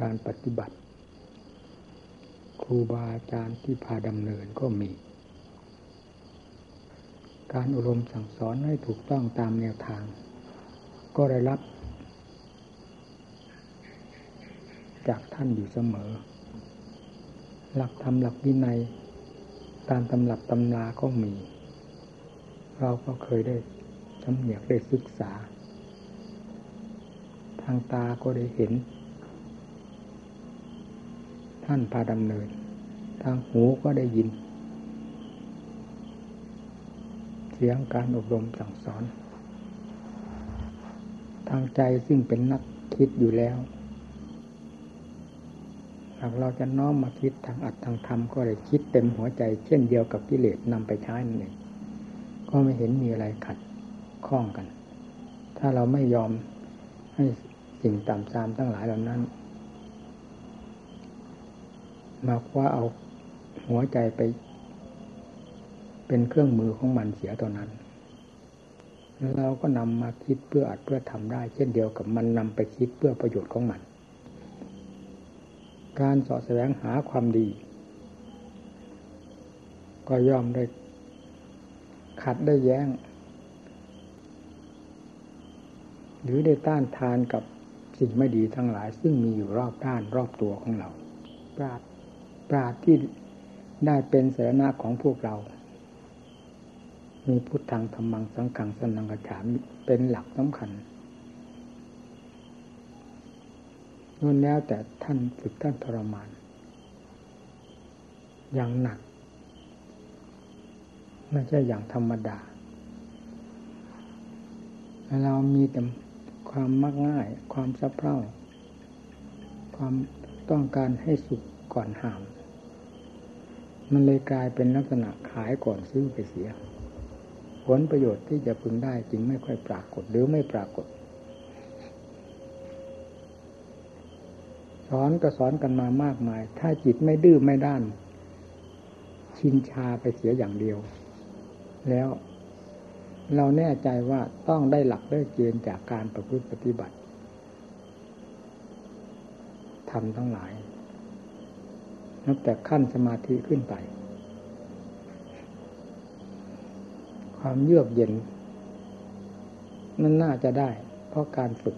การปฏิบัติ ครูบาอาจารย์ที่พาดำเนินก็มี การอบรมสั่งสอนให้ถูกต้องตามแนวทาง ก็ได้รับ จากท่านอยู่เสมอ หลักธรรมหลักวินัยตามตำรับตำราก็มี เราก็เคยได้สำเนียกได้ศึกษา ทางตาก็ได้เห็น ท่านพาดำเนิน ทางหูก็ได้ยิน เสียงการอบรมสั่งสอน ทางใจซึ่งเป็นนักคิดอยู่แล้ว หากเราจะน้อมมาคิดทางอัดทางธรรมก็ได้คิดเต็มหัวใจ เช่นเดียวกับกิเลสนำไปใช้นั่นเองก็ไม่เห็นมีอะไรขัดข้องกัน ถ้าเราไม่ยอมให้สิ่งต่ำซามทั้งหลายเหล่านั้น มาคว้าเอาหัวใจไป เป็นเครื่องมือของมันเสียตอนนั้นเราก็นำมาคิดเพื่ออัดเพื่อทำได้ เช่นเดียวกับมันนำไปคิดเพื่อประโยชน์ของมัน การสอดแสวงหาความดี ก็ย่อมได้ขัดได้แย้ง หรือได้ต้านทานกับสิ่งไม่ดีทั้งหลาย ซึ่งมีอยู่รอบด้านรอบตัวของเราปราด ปราดที่ได้เป็นสารณะของพวกเรา มีพุทธังธรรมังสังขังสนังกระฉามเป็นหลักสำคัญนั่นแล้วแต่ท่านฝึกท่านทรมาน อย่างหนัก ไม่ใช่อย่างธรรมดา เรามีแต่ความมักง่าย ความสะเพร่า ความต้องการให้สุขก่อนหาม มันเลยกลายเป็นลักษณะขายก่อนซื้อไปเสีย ผลประโยชน์ที่จะพึงได้จริงไม่ค่อยปรากฏหรือไม่ปรากฏ สอนก็สอนกันมามากมาย ถ้าจิตไม่ดื้อไม่ด้าน ชินชาไปเสียอย่างเดียว แล้วเราแน่ใจว่าต้องได้หลักได้เกณฑ์จากการประพฤติปฏิบัติทำทั้งหลาย นับแต่ขั้นสมาธิขึ้นไป ความเยือกเย็นนั่นน่าจะได้ เพราะการฝึก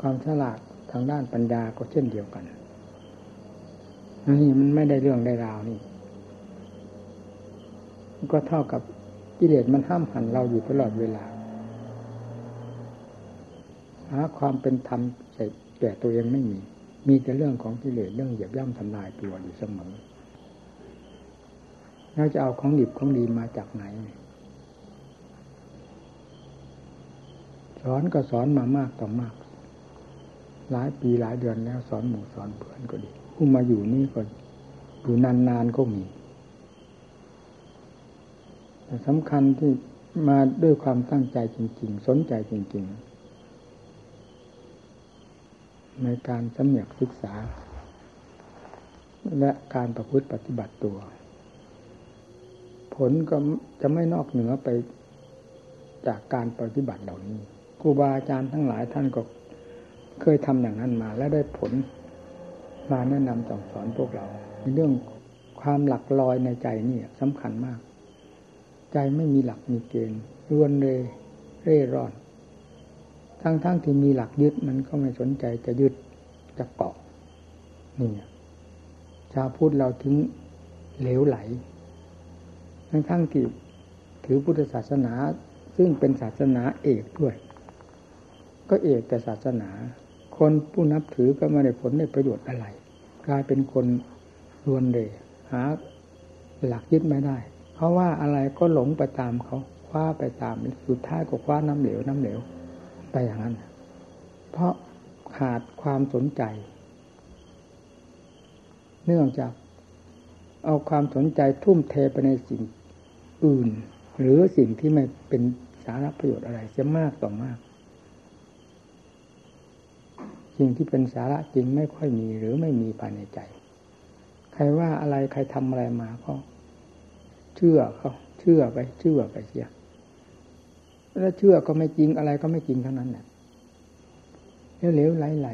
ความฉลาดทางด้านปัญญาก็เช่นเดียวกันนี่มันไม่ได้เรื่องได้ราวนี่ ก็เท่ากับกิเลสมันห้ามหันเราอยู่ตลอดเวลาหาความเป็นธรรมใส่แก่ตัวเองไม่มี มีแต่เรื่องของกิเลสเรื่องเหยียบย่ำทำลายตัวอยู่เสมอเราจะเอาของดิบของดีมาจากไหน สอนก็สอนมามากต่อมาก หลายปีหลายเดือนแล้วสอนหมู่สอนเพื่อนก็ดีผู้มาอยู่นี่ก็อยู่นานๆก็มี แต่สำคัญที่มาด้วยความตั้งใจจริง ๆ สนใจจริง ๆ ในการสำเนียกศึกษา และการประพฤติปฏิบัติตัว ผลก็จะไม่นอกเหนือไปจากการปฏิบัติเหล่านี้ครูบาอาจารย์ทั้งหลายท่านก็เคยทำอย่างนั้นมา และได้ผลมาแนะนำสั่งสอนพวกเราในเรื่องความหลักลอยในใจนี่สำคัญมาก ใจไม่มีหลักมีเกณฑ์รวนเลยเร่ร่อน ทั้งๆทที่มีหลักยึดมันก็ไม่สนใจจะยึดจะเกาะนี่ชาวพุทธเราถึงเหลวไหล ทั้งๆที่ถือพุทธศาสนาซึ่งเป็นศาสนาเอกด้วย ก็เอกแต่ศาสนา คนผู้นับถือก็ไม่ได้ผลได้ประโยชน์อะไร กลายเป็นคนรวนเลยหาหลักยึดไม่ได้ เพราะว่าอะไรก็หลงไปตามเขาคว้าไปตามสุดท้ายก็คว้าน้ำเหลวน้ำเหลว ไปอย่างนั้น เพราะขาดความสนใจ เนื่องจากเอาความสนใจทุ่มเทไปในสิ่งอื่น หรือสิ่งที่ไม่เป็นสาระประโยชน์อะไรจะมากต่อมาก สิ่งที่เป็นสาระจริงไม่ค่อยมีหรือไม่มีภายในใจ ใครว่าอะไรใครทำอะไรมาก็เชื่อเขาเชื่อไปเชื่อไปเสีย แล้วเชื่อก็ไม่จริงอะไรก็ไม่จริงเท่านั้นแหละเหลวไหลไ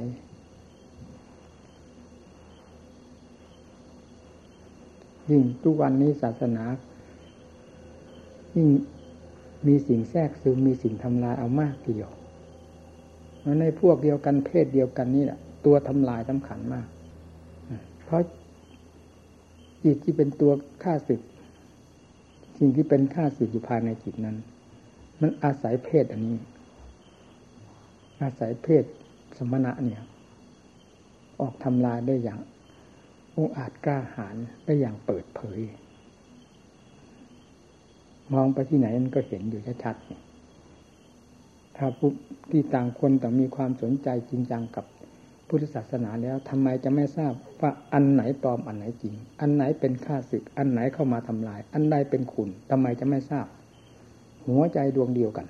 ยิ่งทุกวันนี้ศาสนา ยิ่งมีสิ่งแทรกซึมมีสิ่งทำลายเอามากเกี่ยวแล้ในพวกเดียวกันเพศเดียวกันนี่แหละตัวทำลายสำคัญมาก เพราะจิตที่เป็นตัวฆ่าศึก สิ่งที่เป็นฆ่าศึกอยู่ภายในจิตนั้น มันอาศัยเพศอันนี้ อาศัยเพศสมณะเนี่ย ออกทำลายได้อย่างองอาจกล้าหาญได้อย่างเปิดเผย มองไปที่ไหนมันก็เห็นอยู่ชัดๆถ้าผู้ที่ต่างคนต่างมีความสนใจจริงจังกับพุทธศาสนาแล้วทำไมจะไม่ทราบว่าอันไหนปลอมอันไหนจริง อันไหนเป็นข้าศึก อันไหนเข้ามาทำลาย อันใดเป็นขุนทำไมจะไม่ทราบ หัวใจดวงเดียวกัน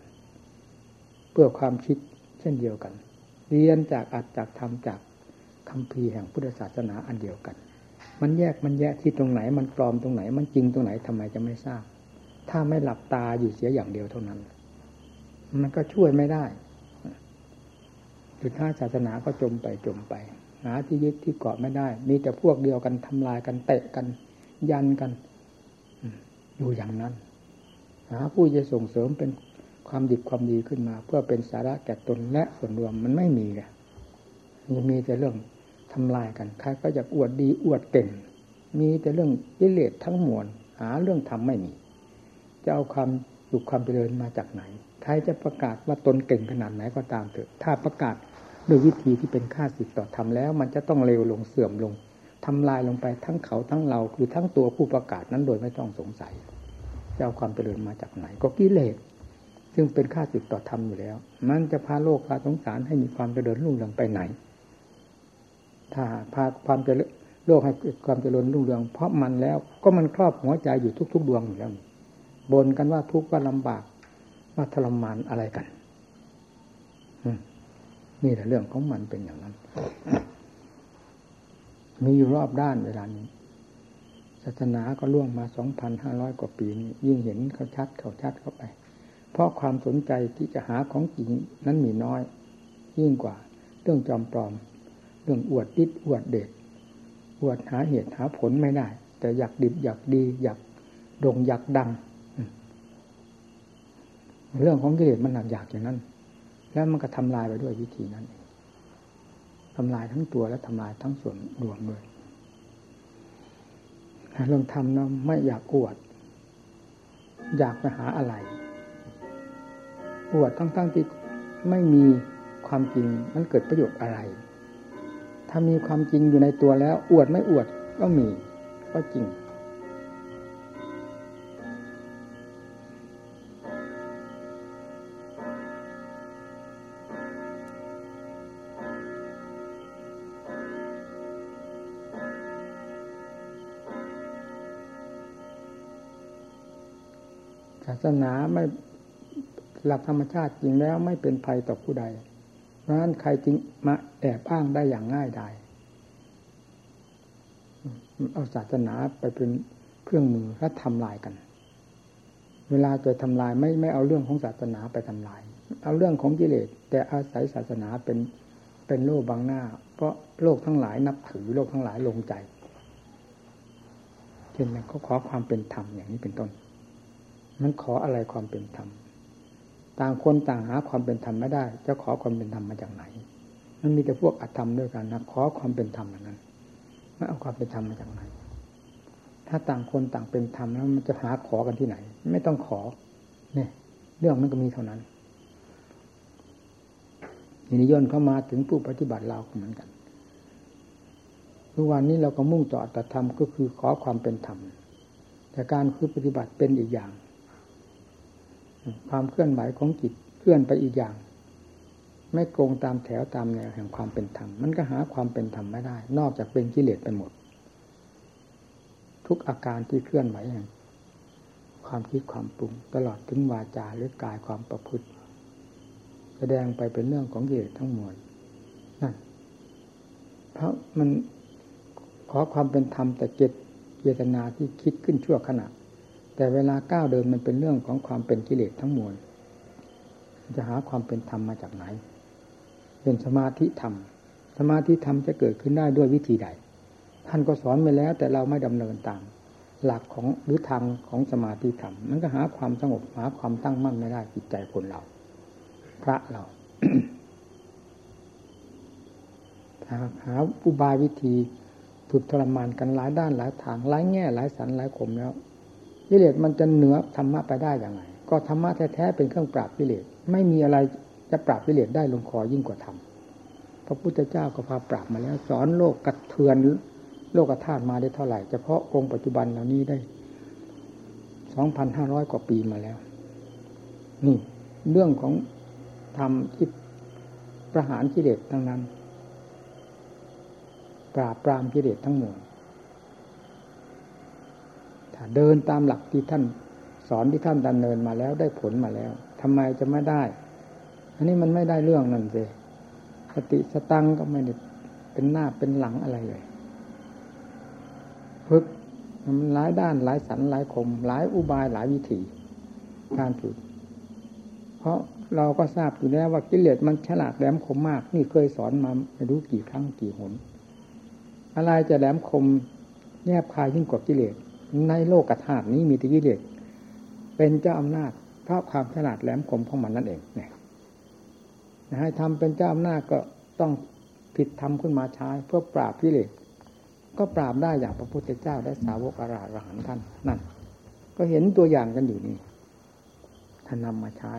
เพื่อความคิดเช่นเดียวกัน เรียนจากอัดจากทำจากคำพีแห่งพุทธศาสนาอันเดียวกัน มันแยกมันแยกที่ตรงไหน มันปลอมตรงไหน มันจริงตรงไหนทำไมจะไม่ทราบ ถ้าไม่หลับตาอยู่เสียอย่างเดียวเท่านั้น มันก็ช่วยไม่ได้สุดท้ายศาสนาก็จมไปจมไป หาที่ยึดที่เกาะไม่ได้ มีแต่พวกเดียวกันทำลายกันเตะกัน ยันกัน อยู่อย่างนั้น หาผู้จะส่งเสริมเป็นความดีความดีขึ้นมา เพื่อเป็นสาระแก่ตนและส่วนรวมมันไม่มีเลยมีมีแต่เรื่องทำลายกันใครก็อยากอวดดีอวดเก่ง มีแต่เรื่องยิเลศทั้งมวลหาเรื่องทำไม่มี จะเอาความสุขความเจริญมาจากไหนใครจะประกาศว่าตนเก่งขนาดไหนก็ตามเถอะ ถ้าประกาศด้วยวิธีที่เป็นค่าสิทธิ์ต่อธรรมแล้ว มันจะต้องเร็วลงเสื่อมลงทำลายลงไปทั้งเขาทั้งเราคือทั้งตัวผู้ประกาศนั้นโดยไม่ต้องสงสัย จะเอาความเจริญมาจากไหน ก็กิเลสซึ่งเป็นค่าสิทธิ์ต่อธรรมอยู่แล้ว มันจะพาโลกพาสงสารให้มีความเจริญรุ่งเรืองไปไหน ถ้าพาความเจริญโลกให้ความเจริญรุ่งเรือง เพราะมันแล้วก็มันครอบหัวใจอยู่ทุก ๆ ดวงอยู่แล้วบนกันว่าทุกข์ว่าลำบากว่าทรมานอะไรกันนี่แหละเรื่องของมันเป็นอย่างนั้น มีอยู่รอบด้านเวลานี้ ศาสนาก็ล่วงมาสองพันห้าร้อยกว่าปีนี้ยิ่งเห็นเขาชัดเขาชัดเข้าไป เพราะความสนใจที่จะหาของจริงนั้นมีน้อย ยิ่งกว่า เรื่องจอมปลอม เรื่องอวดดิดอวดเด็ดอวดหาเหตุหาผลไม่ได้ แต่อยากดิบอยากดีอยากโด่งอยากดัง เรื่องของกิเลสมันหนักอยากอย่างนั้น แล้วมันก็ทำลายไปด้วยวิธีนั้นทำลายทั้งตัวและทำลายทั้งส่วนรวมเลย เรื่องทำนะไม่อยากอวด อยากไปหาอะไร อวดทั้งๆทที่ไม่มีความจริงมันเกิดประโยชน์อะไร ถ้ามีความจริงอยู่ในตัวแล้ว อวดไม่อวดก็มี ก็จริง สนาไม่หลักธรรมชาติจริงแล้วไม่เป็นภัยต่อผู้ใด เพราะฉะนั้นใครจึงมาแอบอ้างได้อย่างง่ายดายเอาศาสนาไปเป็นเครื่องมือและทำลายกัน เวลาจะทำลายไม่ไม่เอาเรื่องของศาสนาไปทำลาย เอาเรื่องของกิเลสแต่อาศัยศาสนาเป็นเป็นโลกบางหน้า เพราะโลกทั้งหลายนับถือโลกทั้งหลายลงใจเช่นนั้นเขาขอความเป็นธรรมอย่างนี้เป็นต้น มันขออะไรความเป็นธรรมต่างคนต่างหาความเป็นธรรมไม่ได้ จะขอความเป็นธรรมมาจากไหน มันมีแต่พวกอธรรมด้วยกันนะขอความเป็นธรรมอย่างนั้นไม่เอาความเป็นธรรมมาจากไหน ถ้าต่างคนต่างเป็นธรรมแล้วมันจะหาขอกันที่ไหน ไม่ต้องขอ เนี่ย เรื่องมันก็มีเท่านั้นนี้ย่นเข้ามาถึงผู้ปฏิบัติเราเหมือนกันทุกวันนี้เราก็มุ่งต่ออัตธรรมก็คือขอความเป็นธรรมแต่การคือปฏิบัติเป็นอีกอย่าง ความเคลื่อนไหวของจิตเคลื่อนไปอีกอย่าง ไม่โกงตามแถวตามแนวแห่งความเป็นธรรมมันก็หาความเป็นธรรมไม่ได้ นอกจากเป็นกิเลสไปหมด ทุกอาการที่เคลื่อนไหวแห่งความคิดความปรุง ตลอดถึงวาจาหรือกายความประพฤติ แสดงไปเป็นเรื่องของกิเลสทั้งมวลนั่นเพราะมันขอความเป็นธรรมแต่เจตเจตนาที่คิดขึ้นชั่วขณะ แต่เวลาก้าวเดินมันเป็นเรื่องของความเป็นกิเลสทั้งมวลจะหาความเป็นธรรมมาจากไหน เป็นสมาธิธรรม สมาธิธรรมจะเกิดขึ้นได้ด้วยวิธีใด ท่านก็สอนไปแล้ว แต่เราไม่ดำเนินตาม หลักของหรือทางของสมาธิธรรม มันก็หาความสงบหาความตั้งมั่นไม่ได้จิตใจคนเรา พระเราหาหาอุบายวิธีฝึกทรมานกันหลายด้านหลายทางหลายแง่หลายสันหลายคมแล้ว กิเลสมันจะเหนือธรรมะไปได้อย่างไรก็ธรรมะแท้ๆเป็นเครื่องปราบกิเลสไม่มีอะไรจะปราบกิเลสได้ลงคอยิ่งกว่าธรรมพระพุทธเจ้าก็พาปราบมาแล้ว สอนโลกกระเทือนโลกธาตุมาได้เท่าไหร่เฉพาะองค์ปัจจุบันเหล่านี้ได้สองพันห้าร้อยกว่าปีมาแล้ว นี่ เรื่องของธรรมที่ประหารกิเลสทั้งนั้น ปราบปรามกิเลสทั้งหมด เดินตามหลักที่ท่านสอนที่ท่านดำเนินมาแล้วได้ผลมาแล้วทำไมจะไม่ได้ อันนี้มันไม่ได้เรื่องนั่นสิสติสตังก็ไม่ได้เป็นหน้าเป็นหลังอะไรเลยฝึกหลายด้านหลายสันหลายคม หลายอุบายหลายวิธีการฝึก เพราะเราก็ทราบอยู่แล้วว่ากิเลสมันฉลาดแหลมคมมาก นี่เคยสอนมาไม่รู้กี่ครั้งกี่หน อะไรจะแหลมคมแยบคายยิ่งกว่ากิเลส ในโลกธาตุนี้มีแต่กิเลสเป็นเจ้าอำนาจเพราะความฉลาดแหลมคมของมันนั่นเองเนี่ยให้ทำเป็นเจ้าอำนาจก็ต้องผิดทำขึ้นมาใช้เพื่อปราบกิเลสก็ปราบได้อย่างพระพุทธเจ้าและสาวกอรหันท่านนั่น ก็เห็นตัวอย่างกันอยู่นี่ท่านนำมาใช้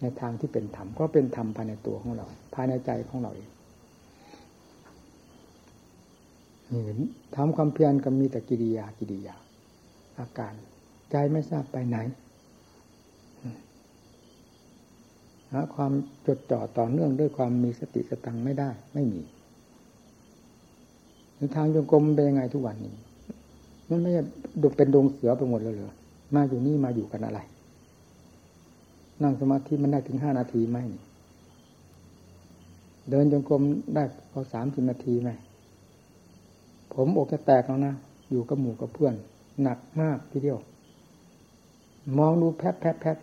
ในทางที่เป็นธรรมก็เป็นธรรมภายในตัวของเรา ภายในใจของเราเองนี่ ทำความเพียรก็มีแต่กิริยากิริยา อาการ ใจไม่ทราบไปไหนหาความจดจ่อต่อเนื่องด้วยความมีสติสตังไม่ได้ ไม่มีทางจงกรมเป็นยังไงทุกวันนี้ มันไม่ดูเป็นดงเสือไปหมดเลยเหรอมาอยู่นี่มาอยู่กันอะไร นั่งสมาธิมันได้ถึงห้านาทีไหมเดินจงกรมได้พอสามสิบนาทีไหม ผมอกจะแตกแล้วนะ อยู่กับหมู่กับเพื่อน หนักมากทีเดียว มองดูแพบแพบแพบ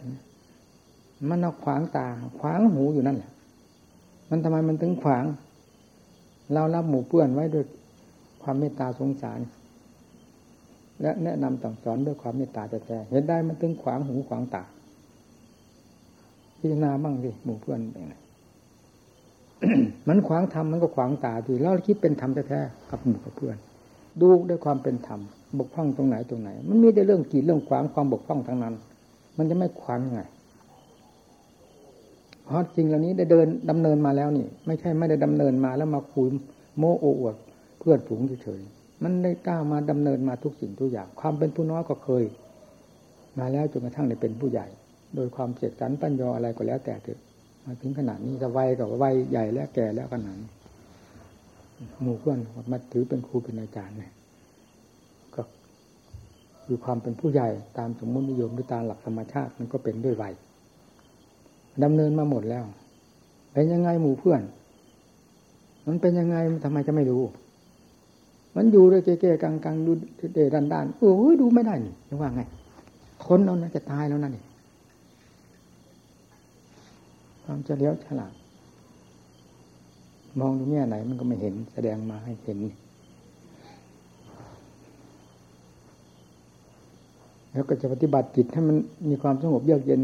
มันเอาขวางตา ขวางหูอยู่นั่นแหละ มันทำไมมันถึงขวาง เรารับหมู่เพื่อนไว้ด้วยความเมตตาสงสาร และแนะนำต่างสอนด้วยความเมตตาแท้ๆเห็นได้มันถึงขวางหูขวางตาพิจารณาบ้างสิหมู่เพื่อนเป็นไง มันขวางธรรมมันก็ขวางตาทีแล้วคิดเป็นธรรมแท้ๆกับหมู่กับเพื่อน ดูด้วยความเป็นธรรมบกพร่องตรงไหนตรงไหน มันมีแต่เรื่องกีดเรื่องขวางความบกพร่องทั้งนั้น มันจะไม่ขวางยังไงเพราะจริงเหล่านี้ได้เดินดำเนินมาแล้วนี่ ไม่ใช่ไม่ได้ดำเนินมาแล้วมาคุยโม้โออวดเพื่อนฝูงเฉยๆมันได้ก้าวมาดำเนินมาทุกสิ่งทุกอย่าง ความเป็นผู้น้อยก็เคย มาแล้วจนกระทั่งได้เป็นผู้ใหญ่ โดยความเจตสันปัญญาอะไรก็แล้วแต่เถอะ มาถึงขนาดนี้จะวัยก็วัยใหญ่แล้วแก่แล้วขนาดนี้หมู่เพื่อนมาถือเป็นครูเป็นอาจารย์เนี่ยก็คือความเป็นผู้ใหญ่ตามสมมตินิยมหรือตามหลักธรรมชาติมันก็เป็นด้วยวัยดำเนินมาหมดแล้ว เป็นยังไงหมู่เพื่อน มันเป็นยังไงทำไมจะไม่รู้ มันอยู่ด้วยเก๊ๆกังๆดูเดดันด้านโอ้ยดูไม่ได้นี่ว่าไง คนเรานะจะตายแล้วนั่นนี่ ความเฉลียวฉลาดมองดูแง่ไหนมันก็ไม่เห็นแสดงมาให้เห็น แล้วก็จะปฏิบัติจิตให้มันมีความสงบเยือกเย็น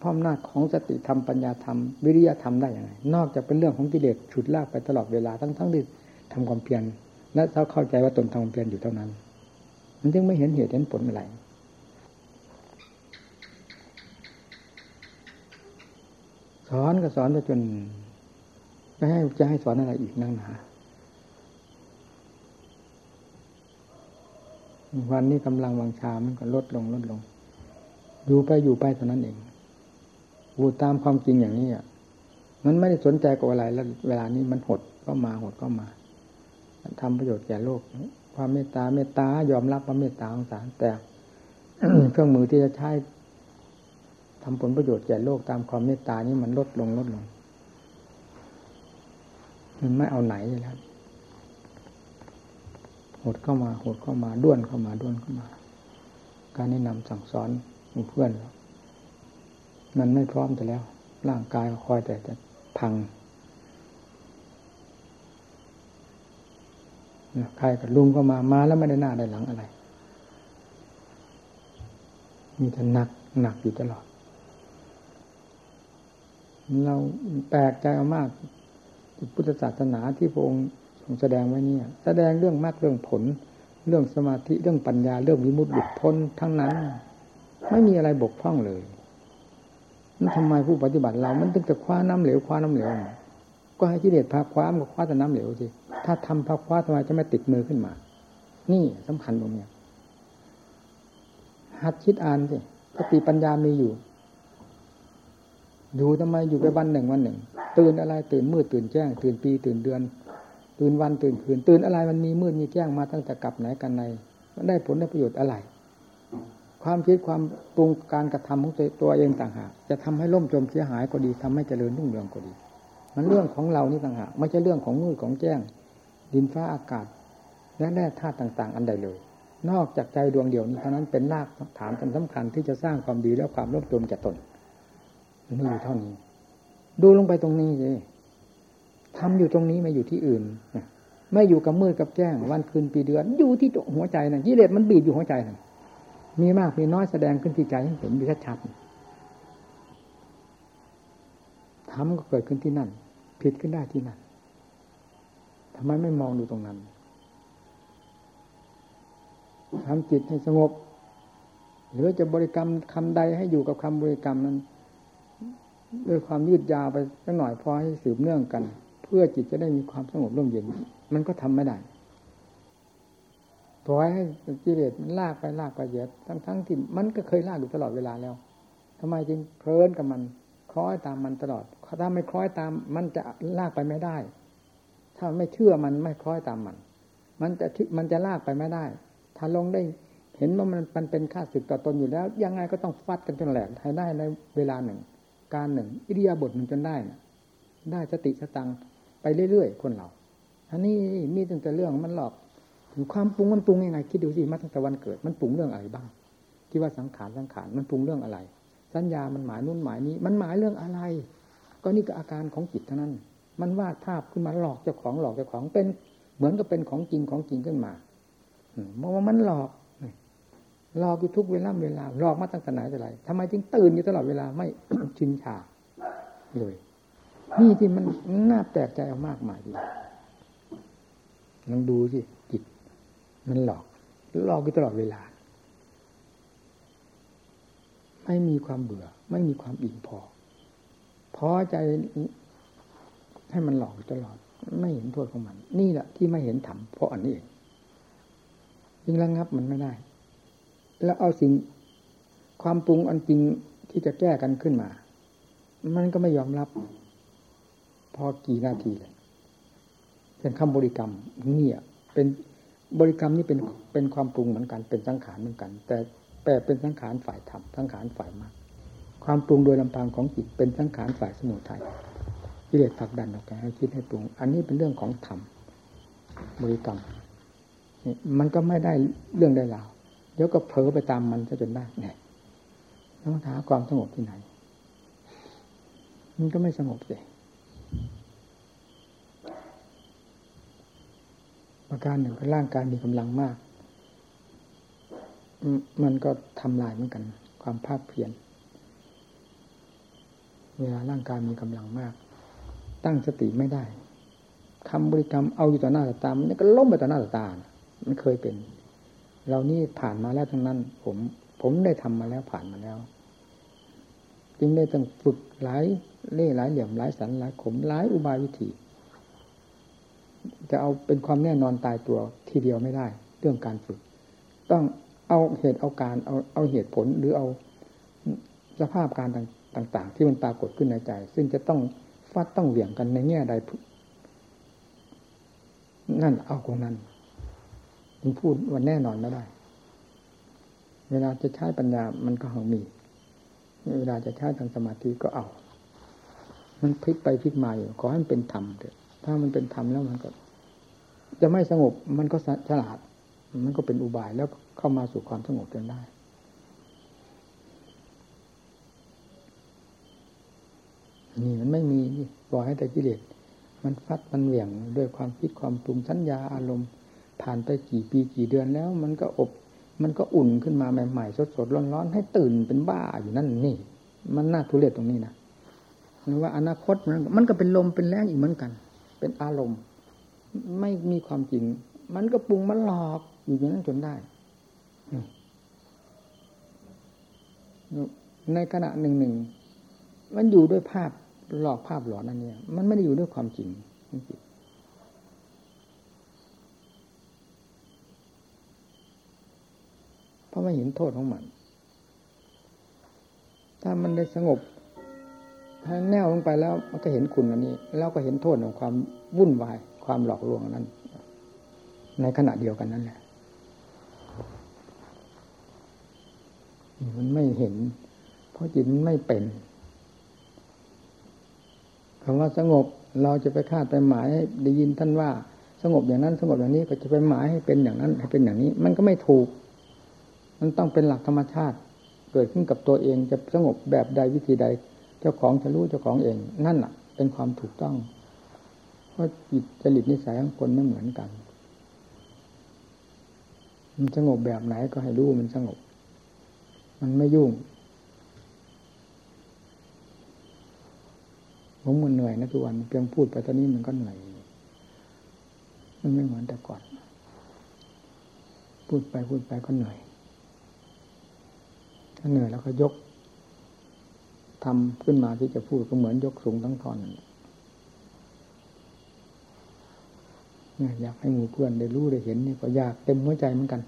พร้อมหน้าของสติธรรมปัญญาธรรม วิริยะธรรมได้อย่างไรนอกจากเป็นเรื่องของกิเลสฉุดลากไปตลอดเวลาทั้งทั้งที่ทำความเพียรและเขาเข้าใจว่าตนทำความเพียรอยู่เท่านั้น มันจึงไม่เห็นเหตุเห็นผลอะไร สอนก็สอนไปจนไม่ให้จะให้สอนอะไรอีกนั่งหนาวันนี้กำลังวังชามันก็ลดลงลดลง อยู่ไปอยู่ไปเท่านั้นเองพูดตามความจริงอย่างนี้อะ มันไม่ได้สนใจกับอะไรแล้ว เวลานี้มันหดก็มาหดก็มาทำประโยชน์แก่โลก ความเมตตาเมตตายอมรับว่าเมตตาของสารแต่เครื่องมือที่จะใช้ ทำผลประโยชน์แก่โลกตามความเมตตานี้มันลดลงลดลง มันไม่เอาไหนเลยครับหดเข้ามาหดเข้ามาด้วนเข้ามาด้วนเข้ามา การแนะนำสั่งสอนเพื่อนมันไม่พร้อมแต่แล้ว ร่างกายคอยแต่จะพังใครกับลุงก็มามาแล้วไม่ได้หน้าได้หลังอะไร มีแต่หนักหนักอยู่ตลอด เราแปลกใจมากพุทธศาสนาที่พระองค์ทรงแสดงไว้นี่แสดงเรื่องมากเรื่องผล เรื่องสมาธิเรื่องปัญญาเรื่องวิมุตติบุพ้นทั้งนั้น ไม่มีอะไรบกพร่องเลยนั่นทำไมผู้ปฏิบัติเรา มันตึงแต่คว้าน้ำเหลวคว้าน้ำเหลวก็ให้กิเลสพาคว้ามันก็คว้าแต่น้ำเหลวสิถ้าทำพาคว้าทำไมจะไม่ติดมือขึ้นมา นี่สำคัญตรงนี้หัดคิดอ่านสิสติปัญญามีอยู่ ดูทำไมอยู่ไปวันหนึ่งวันหนึ่ง ตื่นอะไรตื่นมืดตื่นแจ้ง ตื่นปีตื่นเดือน ตื่นวันตื่นคืน ตื่นอะไรมันมีมืดมีแจ้งมาตั้งแต่กลับไหนกันในมันได้ผลได้ประโยชน์อะไร ความคิดความปรุงการกระทำของตัวเองต่างหากจะทำให้ล่มจมเสียหายก็ดีทำให้เจริญรุ่งเรืองก็ดี มันเรื่องของเรานี่ต่างหากไม่ใช่เรื่องของมืดของแจ้ง ดินฟ้าอากาศและแร่ธาตุต่างๆ อันใดเลย นอกจากใจดวงเดียวนี้เท่านั้นเป็นรากฐานสำคัญที่จะสร้างความดีและความร่มจมแก่ตน นี่อยู่เท่านี้ ดูลงไปตรงนี้เลยทำอยู่ตรงนี้ไม่อยู่ที่อื่นไม่อยู่กับมืดกับแจ้ง วันคืนปีเดือน อยู่ที่หัวใจนะ่ะกิเลสมันบีบอยู่หัวใจนะ่ะมีมากมีน้อยแสดงขึ้นที่ใจให้เห็นมีชัดๆทำก็เกิดขึ้นที่นั่น ผิดขึ้นได้ที่นั่นทำไมไม่มองดูตรงนั้นทำจิตให้สงบ หรือจะบริกรรมคำใดให้อยู่กับคำบริกรรมนั้น ด้วยความยืดยาวไปสักหน่อยพอให้สืบเนื่องกัน เพื่อจิตจะได้มีความสงบร่มเย็น มันก็ทำไม่ได้ปล่อยให้กิเลสมันลากไปลากไปเยอะทั้งทั้งที่มันก็เคยลากอยู่ตลอดเวลาแล้วทำไมจึงเพลินกับมันคล้อยตามมันตลอดถ้าไม่คล้อยตามมันจะลากไปไม่ได้ ถ้าไม่เชื่อมันไม่คล้อยตามมัน มันจะมันจะลากไปไม่ได้ ถ้าลงได้เห็นว่ามันมันเป็นค่าศึกต่อตนอยู่แล้ว ยังไงก็ต้องฟัดกันจนแหลกให้ได้ในเวลาหนึ่ง การหนึ่ง อิริยาบถหนึ่งจนได้นะได้สติสตังไปเรื่อยๆคนเราอันนี้มีตั้งแต่เรื่องมันหลอกถึงความปรุงมันปรุงยังไงคิดดูสิมาตั้งแต่วันเกิด มันปรุงเรื่องอะไรบ้างคิดว่าสังขารสังขารมันปรุงเรื่องอะไร สัญญามันหมายนู่นหมายนี้ มันหมายเรื่องอะไร ก็นี่ก็อาการของจิตเท่านั้น มันวาดภาพขึ้นมาหลอกเจ้าของหลอกเจ้าของเป็น เหมือนกับเป็นของจริงของจริงขึ้นมาเพราะว่ามันหลอก หลอกอยู่ทุกเวลาเวลาหลอกมาตั้งแต่ไหนแต่ไรทำไมจึงตื่นอยู่ตลอดเวลาไม่ชินชาเลยนี่ที่มันน่าแปลกใจมากมายดีลองดูสิจิต มันหลอกหลอกอยู่ตลอดเวลา ไม่มีความเบื่อ ไม่มีความอิ่มพอพอใจให้มันหลอกตลอด ไม่เห็นโทษของมัน นี่แหละที่ไม่เห็นธรรมเพราะอันนี้เองยิ่งระงับมันไม่ได้ แล้วเอาสิ่งความปรุงอันจริงที่จะแก้กันขึ้นมา มันก็ไม่ยอมรับ พอกี่นาทีเลยเป็นคำบริกรรมเนี่ยเป็นบริกรรมนี่เป็นเป็นความปรุงเหมือนกันเป็นสังขารเหมือนกัน แต่แปลเป็นสังขารฝ่ายธรรมสังขารฝ่ายมากคความปรุงโดยลำพังของจิตเป็นสังขารฝ่ายสมุทัยกิเลสผลักดันออกไปให้คิดให้ปรุง อันนี้เป็นเรื่องของธรรมบริกรรมมันก็ไม่ได้เรื่องได้ราว เดี๋ยวก็เผลอไปตามมันจะจนได้เนี่ยต้องหาความสงบที่ไหน มันก็ไม่สงบเลยประการหนึ่งคือร่างกายมีกำลังมาก มันก็ทำลายเหมือนกัน ความภาคเพียรเวลาร่างกายมีกำลังมาก ตั้งสติไม่ได้คำบริกรรมเอาอยู่ต่อหน้าต่อตามันก็ล้มไปต่อหน้าต่อตา มันเคยเป็น เรานี่ผ่านมาแล้วทั้งนั้น ผม ผมได้ทำมาแล้วผ่านมาแล้ว จึงได้ต้องฝึกหลายเล่หลายเหลี่ยมหลายสันหลายขมหลายอุบายวิธี จะเอาเป็นความแน่นอนตายตัวทีเดียวไม่ได้ เรื่องการฝึก ต้องเอาเหตุเอาการเอาเอาเหตุผลหรือเอาสภาพการต่าง ๆ ที่มันปรากฏขึ้นในใจ ซึ่งจะต้องฟัดต้องเหวี่ยงกันในแง่ใดนั่นเอาของนั้น ถึงพูดว่าแน่นอนไม่ได้ เวลาจะใช้ปัญญามันก็หังมี เวลาจะใช้ทางสมาธิก็เอา มันพลิกไปพลิกมาอยู่ ขอให้มันเป็นธรรมเถอะ ถ้ามันเป็นธรรมแล้วมันก็ จะไม่สงบ มันก็ฉลาด มันก็เป็นอุบายแล้วเข้ามาสู่ความสงบจนได้นี่มันไม่มีปล่อยให้แต่กิเลสมันฟัดมันเหวี่ยงด้วยความคิดความปรุงสัญญาอารมณ์ ผ่านไปกี่ปีกี่เดือนแล้ว มันก็อบมันก็อุ่นขึ้นมาใหม่ๆสดๆร้อนๆให้ตื่นเป็นบ้าอยู่นั่นนี่ มันน่าทุเรศตรงนี้นะหรือว่าอนาคตมันมันก็เป็นลมเป็นแรงอีกเหมือนกัน เป็นอารมณ์ ไม่มีความจริง มันก็ปรุงมันหลอกอยู่อย่างนั้นจนได้ ในขณะหนึ่งหนึ่งมันอยู่ด้วยภาพหลอกภาพหลอนนั่นเนี่ยมันไม่ได้อยู่ด้วยความจริงเพ ราะไม่เห็นโทษของมัน ถ้ามันได้สงบถ้าแน่วลงไปแล้วมันก็เห็นคุณอันนี้ แล้วก็เห็นโทษของความวุ่นวาย ความหลอกลวงนั้น ในขณะเดียวกันนั่นแหละมันไม่เห็น เพราะจิตมันไม่เป็นคำว่าสงบเราจะไปคาดไปหมายได้ยินท่านว่า สงบอย่างนั้นสงบอย่างนี้ก็จะไปหมายให้เป็นอย่างนั้น ให้เป็นอย่างนี้ มันก็ไม่ถูก มันต้องเป็นหลักธรรมชาติ เกิดขึ้นกับตัวเองจะสงบแบบใดวิธีใด เจ้าของจะรู้เจ้าของเอง นั่นแหละเป็นความถูกต้อง เพราะจิตจริตนิสัยของคนไม่เหมือนกัน มันสงบแบบไหนก็ให้รู้มันสงบ มันไม่ยุ่งผมมันเหนื่อยนะทุกวันเพียงพูดไปตอนนี้มันก็เหนื่อยมันไม่เหมือนแต่ก่อน พูดไปพูดไปก็เหนื่อย ถ้าเหนื่อยแล้วก็ยกทำขึ้นมาที่จะพูดก็เหมือนยกสูงทั้งทอนนี่ยอยากให้หมู่เพื่อนได้รู้ได้เห็นนี่ก็ยากเต็มหัวใจเหมือนกัน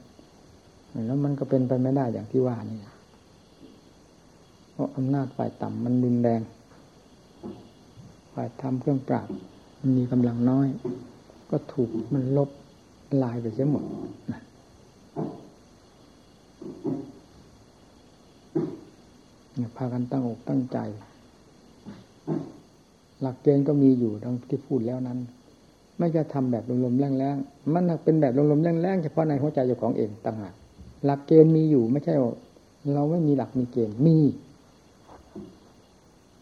แล้วมันก็เป็นไปไม่ได้อย่างที่ว่านี่เพราะอำนาจฝ่ายต่ำมันรุนแรง ฝ่ายทำเครื่องปราบมันมีกำลังน้อย ก็ถูกมันลบลายไปเสียหมดนะพากันตั้งอกตั้งใจ หลักเกณฑ์ก็มีอยู่ทั้งที่พูดแล้วนั้น ไม่จะทำแบบลมๆแรงๆมันเป็นแบบลมๆแรงๆเฉพาะในหัวใจเจ้าของเองต่างหากหลักเกณฑ์มีอยู่ไม่ใช่เราไม่มีหลักมีเกณฑ์มี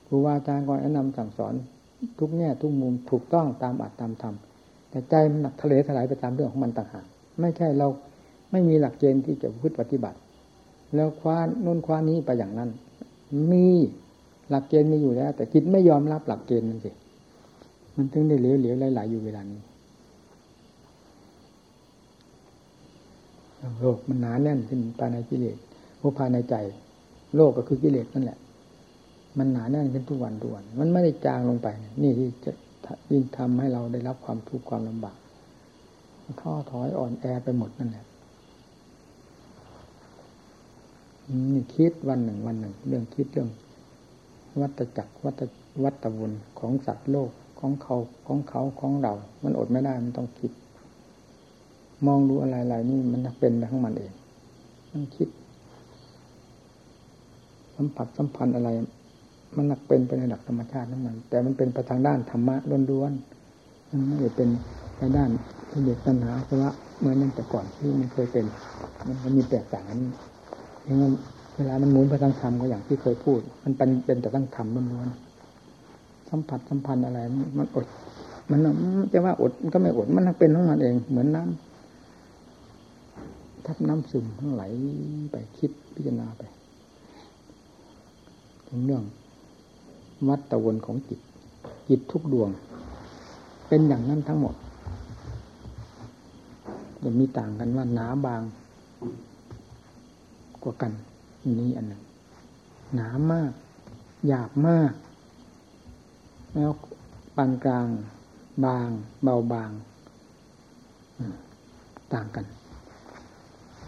ครูบาอาจารย์ก็แนะนำสั่งสอน ทุกแง่ทุกมุมถูกต้องตามอัตตามธรรมแต่ใจมันหนักทะเลถลายไปตามเรื่องของมันต่างหากไม่ใช่เราไม่มีหลักเกณฑ์ที่จะพึ่ปฏิบัติ แล้วคว้านุ่นคว้านี้ไปอย่างนั้น มีหลักเกณฑ์มีอยู่แล้ว แต่จิตไม่ยอมรับหลักเกณฑ์นั่นสิมันถึงได้เหลวเหลวไหลๆอยู่เวลานี้โลกมันหนาแน่นขึ้นภายในกิเลสพวกภายในใจ โลกก็คือกิเลสนั่นแหละ มันหนาแน่นขึ้นทุกวันทุกวัน มันไม่ได้จางลงไป นี่ที่จะยิ่งทำให้เราได้รับความทุกข์ความลำบากท้อถอยอ่อนแอไปหมดนั่นแหละ นี่คิดวันหนึ่งวันหนึ่ง เรื่องคิดเรื่อง วัตจักรวัตวัตวนของสัตว์โลกของเขาของเขาของเรา มันอดไม่ได้มันต้องคิด มองดูอะไรๆนี่มันเป็นไปทั้งมันเองมันคิด สัมผัสสัมพันธ์อะไร มันหนักเป็นไปในหลักธรรมชาตินั่นมัน แต่มันเป็นไปทางด้านธรรมะล้วนๆมันไม่ได้เป็นไปด้านกิเลสตัณหาเพราะว่าเหมือนนั่นแต่ก่อนที่มันเคยเป็น มันมีแตกต่างกันอย่างนั้น เวลามันหมุนไปทางธรรมก็อย่างที่เคยพูด มันเป็นเป็นแต่ตั้งธรรมล้วนๆสัมผัสสัมพันธ์อะไร มันอด มันจะว่าอดมันก็ไม่อด มันเป็นของมันเอง เหมือนน้ำทับน้ำซึมทั้งไหลไปคิดพิจารณาไปถึงเรื่องวัดตะวนของจิต จิตทุกดวง เป็นอย่างนั้นทั้งหมดจะมีต่างกันว่าหนาบาง กว่ากันนี้อันหนึ่งหนามาก หยาบมาก แล้วปานกลาง บาง เบาบาง ต่างกัน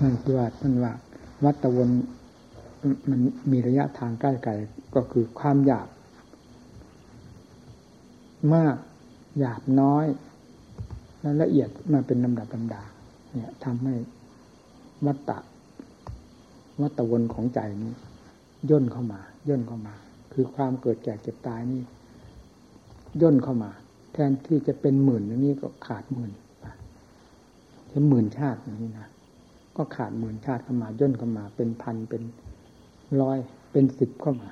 นั่นคือว่าท่านว่า วัตะวนมันมีระยะทางใกล้ไกลก็คือความหยาบ มาก หยาบน้อยและละเอียดมาเป็นลำดับลำดาเนี่ยทำให้วัตตะ วัตวนของใจนี้ย่นเข้ามา ย่นเข้ามา คือความเกิดแก่เจ็บตายนี่ย่นเข้ามา แทนที่จะเป็นหมื่นนี้ก็ขาดหมื่นจะหมื่นชาตินี้นะก็ขาดหมื่นชาติเข้ามาย่นเข้ามา เป็นพันเป็นร้อยเป็นสิบเข้ามา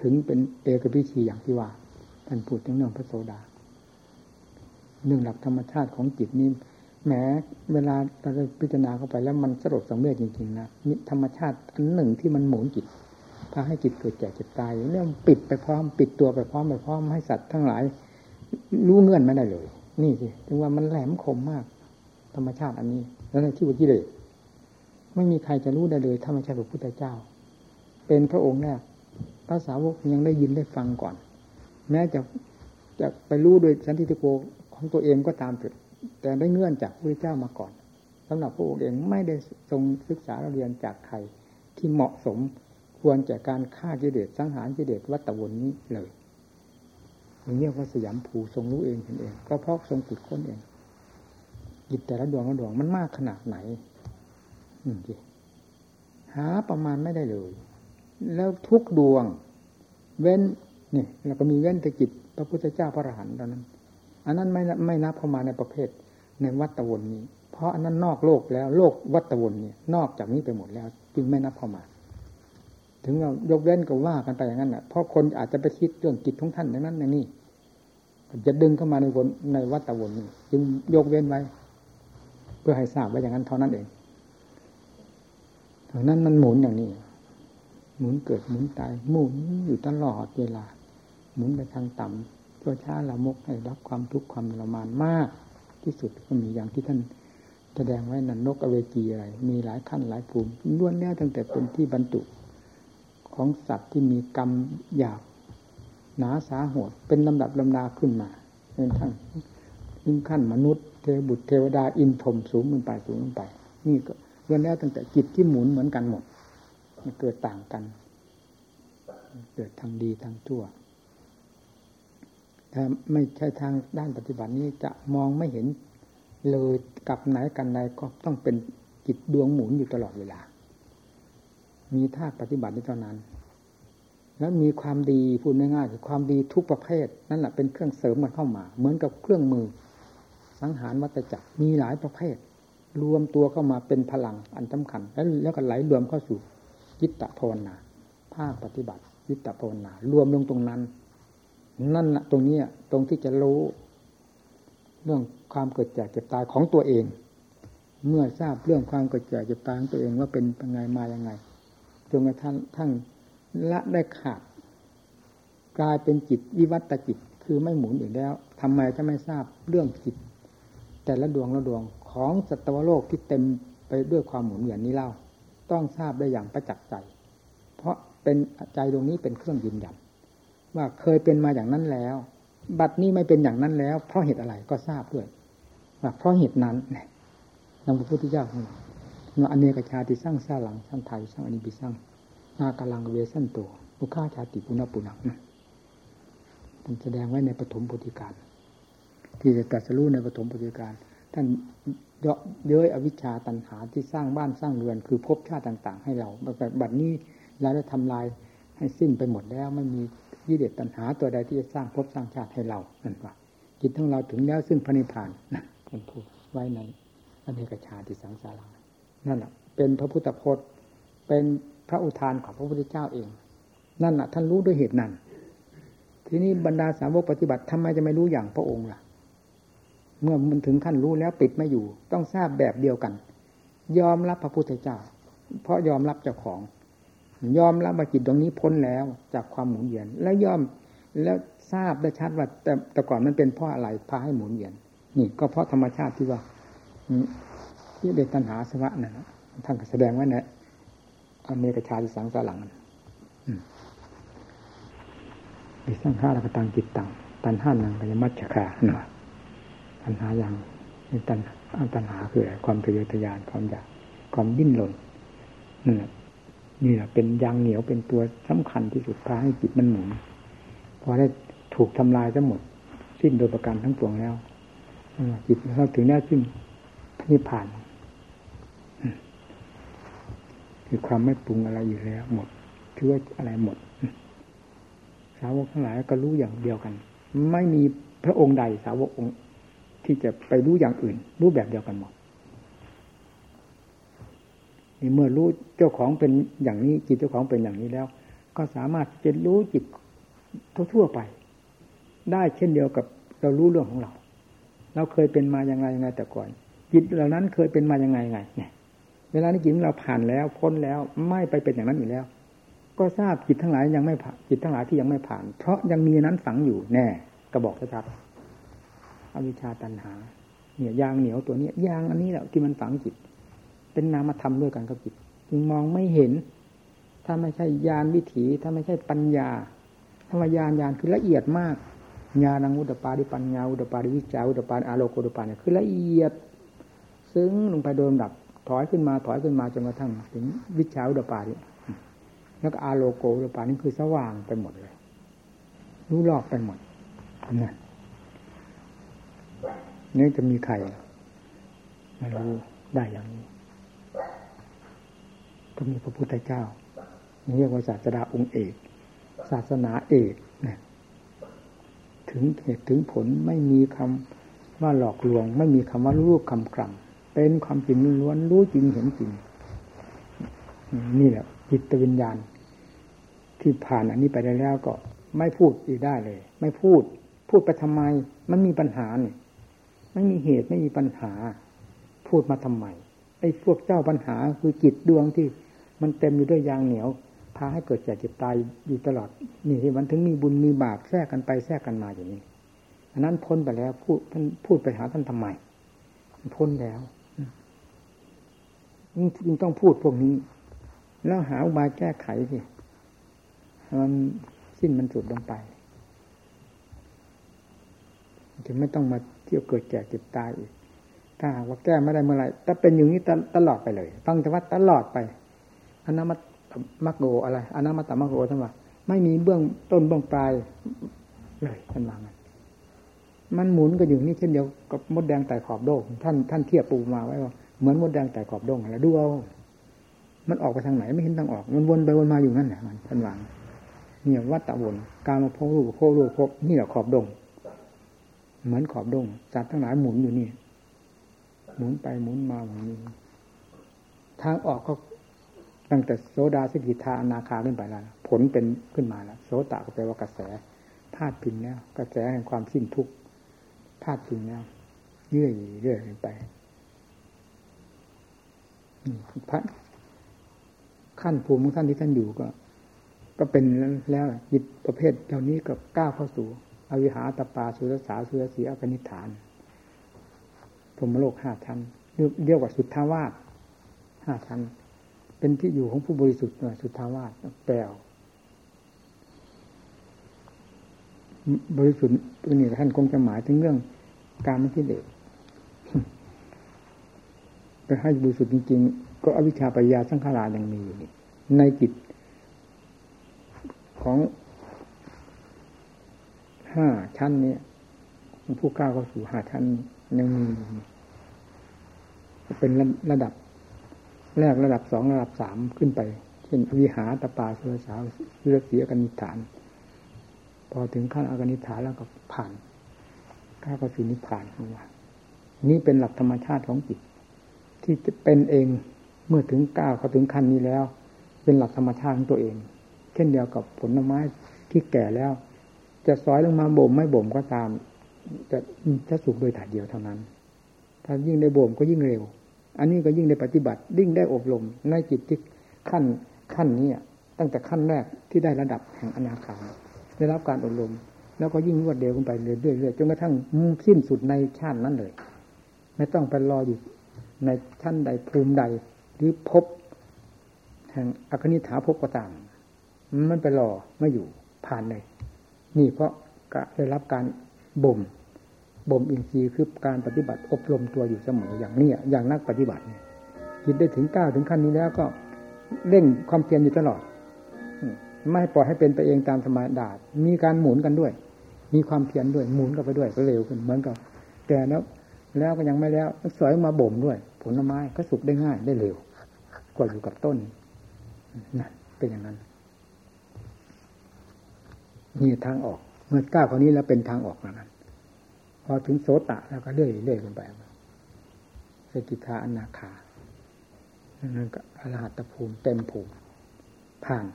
ถึงเป็นเอกพิชีอย่างที่ว่าท่านพูดถึงเรื่องพระโสดาเรื่องหลักธรรมชาติของจิตนี้ แหมเวลาเราจะพิจารณาเข้าไปแล้วมันสลดสังเวชจริงๆนะมีธรรมชาติอันหนึ่งที่มันหมุนจิตพาให้จิตเกิดแก่เจ็บตายเนี่ยปิดไปพร้อม ปิดตัวไปพร้อมไปพร้อมให้สัตว์ทั้งหลาย รู้เงื่อนไม่ได้เลย นี่สิถึงว่ามันแหลมคมมาก ธรรมชาติอันนี้ แล้วในที่วิกิเลสไม่มีใครจะรู้ได้เลยธรรมชาติพระพุทธเจ้า เป็นพระองค์แรกภาษาวกยังได้ยินได้ฟังก่อน แม้จะจะไปรู้โดยสันติโกของตัวเองก็ตามเถิด แต่ได้เงื่อนจากพระเจ้ามาก่อนสำหรับพระองค์เองไม่ได้ทรงศึกษาเรียนจากใครที่เหมาะสมควรแก่การฆ่ากิเลสสังหารกิเลสวัตวนนี้เลยอย่างนี้ว่าสยามภูทรงรู้เองเห็นเอง ก็เพราะทรงขุดค้นเองจิตแต่ละดวงละดวงมันมากขนาดไหนนี่สิหาประมาณไม่ได้เลย แล้วทุกดวง เว้นนี่เราก็มีเว้นแต่จิตพระพุทธเจ้าพระอรหันต์ตอนนั้น อันนั้นไม่ไม่นับเข้ามาในประเภทในวัตวนนี้ เพราะอันนั้นนอกโลกแล้วโลกวัตวนนี้นอกจากนี้ไปหมดแล้ว จึงไม่นับเข้ามา ถึงเรายกเว้นก็ว่ากันไปอย่างนั้นแหละเพราะคนอาจจะไปคิดเรื่องจิตของท่านอย่างนั้นในนี้จะดึงเข้ามาในวนในวัตวนนี้ จึงยกเว้นไว้ เพื่อให้ทราบไว่าอย่างนั้นเท่านั้นเองดังนั้นมันหมุนอย่างนี้หมุนเกิดหมุนตายหมุนอยู่ตลอดเวลา หมุนไปทางต่ำ ชั่วช้าละมกให้รับความทุกข์ความทรมานมาก ที่สุดก็มีอย่างที่ท่านแสดงไว้นันนกอเวจีอะไรมีหลายขั้นหลายภูมิล้วนแล้วตั้งแต่เป็นที่บรรจุของสัตว์ที่มีกรรมหยาบหนาสาหดเป็นลำดับลำดาขึ้นมาเป็นทั้งยิ่งขั้นมนุษย์เทวบุตรเทวดาอินทมสูงขึ้นไปสูงขึ้นไป นี่ก็ล้วนแล้วตั้งแต่จิตที่หมุนเหมือนกันหมดมันเกิดต่างกัน เกิดทางดีทางชั่ว ถ้าไม่ใช่ทางด้านปฏิบัตินี้จะมองไม่เห็นเลยกับไหนกันใดก็ต้องเป็นจิตดวงหมุนอยู่ตลอดเวลา มีท่าปฏิบัติในตอนนั้น แล้วมีความดีพูดง่ายๆคือความดีทุกประเภท นั่นแหละเป็นเครื่องเสริมมันเข้ามา เหมือนกับเครื่องมือ สังหารวัตจักรมีหลายประเภท รวมตัวเข้ามาเป็นพลังอันสำคัญ แล้วแล้วก็ไหลรวมเข้าสู่ยิตตะภาวนาภาคปฏิบัติยิตตะภาวนารวมลงตรงนั้น นั่นแหละตรงนี้ตรงที่จะรู้ เรื่องความเกิดแก่เจ็บตายของตัวเอง เมื่อทราบเรื่องความเกิดแก่เจ็บตายของตัวเองว่าเป็นยังไงมายังไงจนกระทั่งทั้งละได้ขาดกลายเป็นจิตวิวัตจิตคือไม่หมุนอีกแล้วทำไมจะไม่ทราบเรื่องจิต แต่ละดวงละดวงของสัตวโลกที่เต็มไปด้วยความหมุนเวียนนี้เล่า ต้องทราบได้อย่างประจักษ์ใจ เพราะเป็นใจดวงนี้เป็นเครื่องยืนยัน ว่าเคยเป็นมาอย่างนั้นแล้ว บัดนี้ไม่เป็นอย่างนั้นแล้ว เพราะเหตุอะไรก็ทราบด้วยว่าเพราะเหตุนั้นเนี่ยนำพระพุทธเจ้าของเราอเนกชาติสร้างสร้างหลังสร้างไทยสร้างอนิบิสร้างนากาลังเวสันโตบุคาชาติปุณปุนังนะท่านแสดงไว้ในปฐมปฏิการ ที่จะตรัสรู้ในปฐมปฏิการ ท่านเยาะเย้ยอวิชชาตันหาที่สร้างบ้านสร้างเรือน คือภพชาติต่าง ๆ ให้เราบัดนี้เราได้ทำลายให้สิ้นไปหมดแล้วไม่มี กิเลสตัณหาตัวใดที่จะสร้างภพสร้างชาติให้เรานั่นว่าจิตของเราถึงแล้วซึ่งพระนิพพานนะคนพูดไว้ในอเนกชาติสังสารานั่นแหละเป็นพระพุทธพจน์ เป็นพระอุทานของพระพุทธเจ้าเอง นั่นแหละท่านรู้ด้วยเหตุนั้น ทีนี้บรรดาสาวกปฏิบัติทำไมจะไม่รู้อย่างพระองค์ล่ะ เมื่อมันถึงขั้นรู้แล้วปิดไม่อยู่ ต้องทราบแบบเดียวกัน ยอมรับพระพุทธเจ้า เพราะยอมรับเจ้าของ ยอมรับว่าจิตตรงนี้พ้นแล้วจากความหมุนเวียน แล้วยอมแล้วทราบได้ชัดว่า แต่แต่ก่อนมันเป็นเพราะอะไรพาให้หมุนเวียน นี่ ก็เพราะธรรมชาติที่ว่าที่เดตัณหาสวะนั่นท่านแสดงไว้ในอเมริกาชาติสังสารังมีสังฆาระกตังจิตตังตันห้านังกยมัจฉคาเนาะตัณหาอย่างตันตัณหาคืออะไรความทะเยอทะยานความอยากความดิ้นรนนั่นแหละ นี่แหละเป็นยางเหนียวเป็นตัวสำคัญที่สุดพาให้จิตมันหมุนพอได้ถูกทำลายทั้งหมด สิ้นโดยประการทั้งปวงแล้วจิตเราถึงแน่สิ้นนิพพานคือความไม่ปรุงอะไรอยู่แล้ว หมดเชื่ออะไรหมดสาวกทั้งหลายก็รู้อย่างเดียวกัน ไม่มีพระองค์ใดสาวกองค์ที่จะไปรู้อย่างอื่น รู้แบบเดียวกันหมด เมื่อรู้เจ้าของเป็นอย่างนี้ จิตเจ้าของเป็นอย่างนี้แล้ว ก็สามารถจะรู้จิตทั่วๆไป ได้เช่นเดียวกับเรารู้เรื่องของเรา เราเคยเป็นมาอย่างไรยังไงแต่ก่อน จิตเหล่านั้นเคยเป็นมาอยังไงไงเนี่ยเวลานี้จิตเราผ่านแล้วพ้นแล้วไม่ไปเป็นอย่างนั้นอยู่แล้ว ก็ทราบจิตทั้งหลายยังไม่ผ่านจิตทั้งหลายที่ยังไม่ผ่าน เพราะยังมีนั้นฝังอยู่แน่กระบอกชัดอวิชชาตันหา เนี่ยยางเหนียวตัวนี้ยางอันนี้แหละที่มันฝังจิต เป็นนามธรรมด้วยกันกับจิตจึงมองไม่เห็น ถ้าไม่ใช่ยานวิถีถ้าไม่ใช่ปัญญาธรรมยานยานคือละเอียดมากญาณังอุตปาดิปัญญาอุตปาดิวิจาอุตปาอาโลโกอุตปาเนี่ยคือละเอียด ซึ้งลงไปโดยลำดับ ถอยขึ้นมาถอยขึ้นมาจนกระทั่งถึงวิชาอุตปาดิแล้วก็อาโลโกอุตปานี่คือสว่างไปหมดเลย รู้รอบไปหมดนี่นี่จะมีใครไม่รู้ได้อย่างนี้ ก็มีพระพุทธเจ้าเรียกว่าศาสดาองค์เอก ศาสนาเอกนะถึงเหตุถึงผลไม่มีคำว่าหลอกลวง ไม่มีคำว่ารูปคำกล่ำเป็นความจริงล้วนรู้จริงเห็นจริง นี่แหละจิตวิญญาณ ที่ผ่านอันนี้ไปได้แล้วก็ ไม่พูดอีกได้เลย ไม่พูด พูดไปทำไม มันมีปัญหาเนี่ยไม่มีเหตุไม่มีปัญหา พูดมาทำไมไอ้พวกเจ้าปัญหาคือจิตดวงที่ มันเต็มอยู่ด้วยยางเหนียวพาให้เกิดแก่เจ็บตายอยู่ตลอด นี่ที่มันถึงมีบุญมีบาปแทรกกันไปแทรกกันมาอย่างนี้อันนั้นพ้นไปแล้วพูดท่านพูดไปหาท่านทำไมพ้นแล้วยิ่งต้องพูดพวกนี้ แล้วหาอุบายแก้ไขสิมันสิ้นมันสุดลงไปถึงไม่ต้องมาเที่ยวเกิดแก่เจ็บตายอีกถ้าว่าแก้ไม่ได้เมื่อไหร่ถ้าเป็นอย่างนี้ตลอดไปเลยฟังแต่ว่าตลอดไป นนั้นมามักโกอะไรอนามาตมักโกท่านว่าไม่มีเบื้องต้นเบื้องปลายเลยท่านว่ามันมันหมุนก็อยู่นี่เช่นเดียวกับมดแดงแต่ขอบโดงท่านท่านเทียบปูมาไว้ว่าเหมือนมดแดงแต่ขอบโดงอะไรดูเอามันออกไปทางไหนไม่เห็นทางออก มันวนไปวนมาอยู่นั่นแหละมันท่านวางเนี่ยวัดตะวนการมาพบรูปโครูปพบนี่แหละขอบดง เหมือนขอบดงจัดทั้งหลายหมุนอยู่นี่ หมุนไปหมุนมาหมุนทางออกก็ ตั้งแต่โสดาสกิทาอนาคาขึ้นไปแล้ว ผลเป็นขึ้นมาแล้วโสตะก็แปลว่ากระแสพาดพิงแล้ว กระแสแห่งความสิ้นทุกข์พาดพิงแล้วเยื่อยเรื่อยไปพระขั้นภูมิของท่านที่ท่านอยู่ก็ ก็เป็นแล้วจิตประเภทเหล่านี้ก็ก้าวเข้าสู่ อวิหาตปาสุรสาสุรสีอกนิฐานพรมโลกห้าชั้นเรียกว่าสุทธาวาสห้าชั้น เป็นที่อยู่ของผู้บริสุทธิ์สุทธาวาสแปลบริสุทธิ์ตัวนี้ท่านคงจะหมายถึงเรื่องการไม่คิดเด็กแต่ให้บริสุทธิ์จริง ๆ ก็อวิชชาปัญญาสังขารายังมีอยู่ในจิตของห้าชั้นนี้ผู้ก้าวเข้าสู่ห้าชั้นยังมีเป็นระดับ แรกระดับสองระดับสามขึ้นไป เช่นวิหาตปาสือสาวเลือกเสียกันนิฐาน พอถึงขั้นอากนิฐานแล้วก็ผ่านข้าก็สินิพานว่านี่เป็นหลักธรรมชาติของจิต ที่จะเป็นเองเมื่อถึงก้าวเขาถึงขั้นนี้แล้ว เป็นหลักธรรมชาติของตัวเอง เช่นเดียวกับผลไม้ที่แก่แล้ว จะซอยลงมาบ่มไม่บ่มก็ตาม จะจะสุกโดยถ่ายเดียวเท่านั้น ถ้ายิ่งได้บ่มก็ยิ่งเร็ว อันนี้ก็ยิ่งได้ปฏิบัติยิ่งได้อบรมในจิตที่ขั้นขั้นนี้ตั้งแต่ขั้นแรกที่ได้ระดับแห่งอนาคาได้รับการอบรม แล้วก็ยิ่งรวดเร็วขึ้นไปเรื่อยๆจนกระทั่งสิ้นสุดในชาตินั้นเลย ไม่ต้องไปรออยู่ในชั้นใดภูมิใด หรือพบแห่งอคนิฐาพบก็ตามมันไปรอไม่อยู่ผ่านเลย นี่เพราะได้รับการบ่ม บ่มอินทรีย์คือการปฏิบัติอบรมตัวอยู่เสมออย่างนี้อย่างนักปฏิบัติคิดได้ถึงก้าวถึงขั้นนี้แล้วก็เร่งความเพียรอยู่ตลอด ไม่ปล่อยให้เป็นไปเองตามธรรมดามีการหมุนกันด้วย มีความเพียรด้วยหมุนกันไปด้วยก็เร็วขึ้นเหมือนกับแต่แล้วแล้วก็ยังไม่แล้วสอยมาบ่มด้วย ผลไม้ก็สุกได้ง่ายได้เร็ว กว่าอยู่กับต้นนั่นเป็นอย่างนั้นนี่ทางออก เมื่อก้าวคนนี้แล้วเป็นทางออกแล้วพ อถึงโสตะแล้วก็เลื่อยเลื่อยลงไปสกิทาอนาคานั่นก็อรหัตภูมิเต็มภูมิผ่าน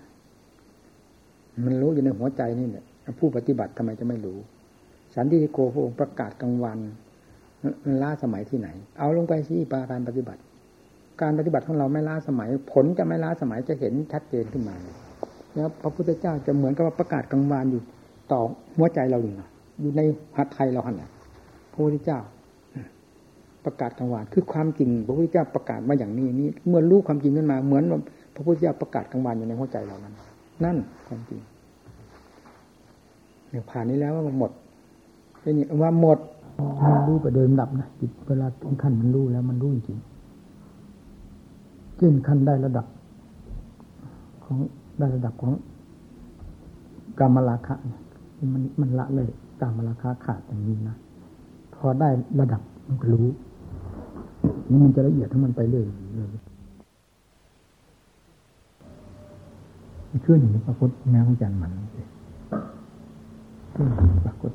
มันรู้อยู่ในหัวใจนี่เนี่ยผู้ปฏิบัติทำไมจะไม่รู้ สันติโกพระองค์ประกาศกลางวันมันล้าสมัยที่ไหน เอาลงไปสิปาการปฏิบัติ การปฏิบัติของเราไม่ล้าสมัย ผลจะไม่ล้าสมัยจะเห็นชัดเจนขึ้นมาแล้วพระพุทธเจ้าจะเหมือนกับว่าประกาศกลางวานอยู่ต่อหัวใจเราอยู่นะอยู่ในหัตถ์ไทยเราหันแหละ พระพุทธเจ้า ประกาศกลางวานคือความจริง พระพุทธเจ้าประกาศมาอย่างนี้นี้เมื่อรู้ความจริงขึ้นมา เหมือนพระพุทธเจ้าประกาศกลางวานอยู่ในหัวใจเรานั้น นั่นความจริงเนี่ยผ่านนี้แล้วว่าหมดเป็นว่าหมดมันรู้ไปโดยลำดับนะจิตเวลาถึงขั้นมันรู้แล้วมันรู้จริงขึ้นขั้นได้ระดับ ของได้ระดับของกามราคะเนี่ยมันมันละเลยกามราคะขาดอย่างนี้นะ อได้ระดับมันก็รู้นี่มันจะละเอียดทั้งมันไปเรื่อยเลยเคลื่อนอยู่ในปรากฏแนวของจันทร์มันเคลื่อนอยู่ในปรากฏ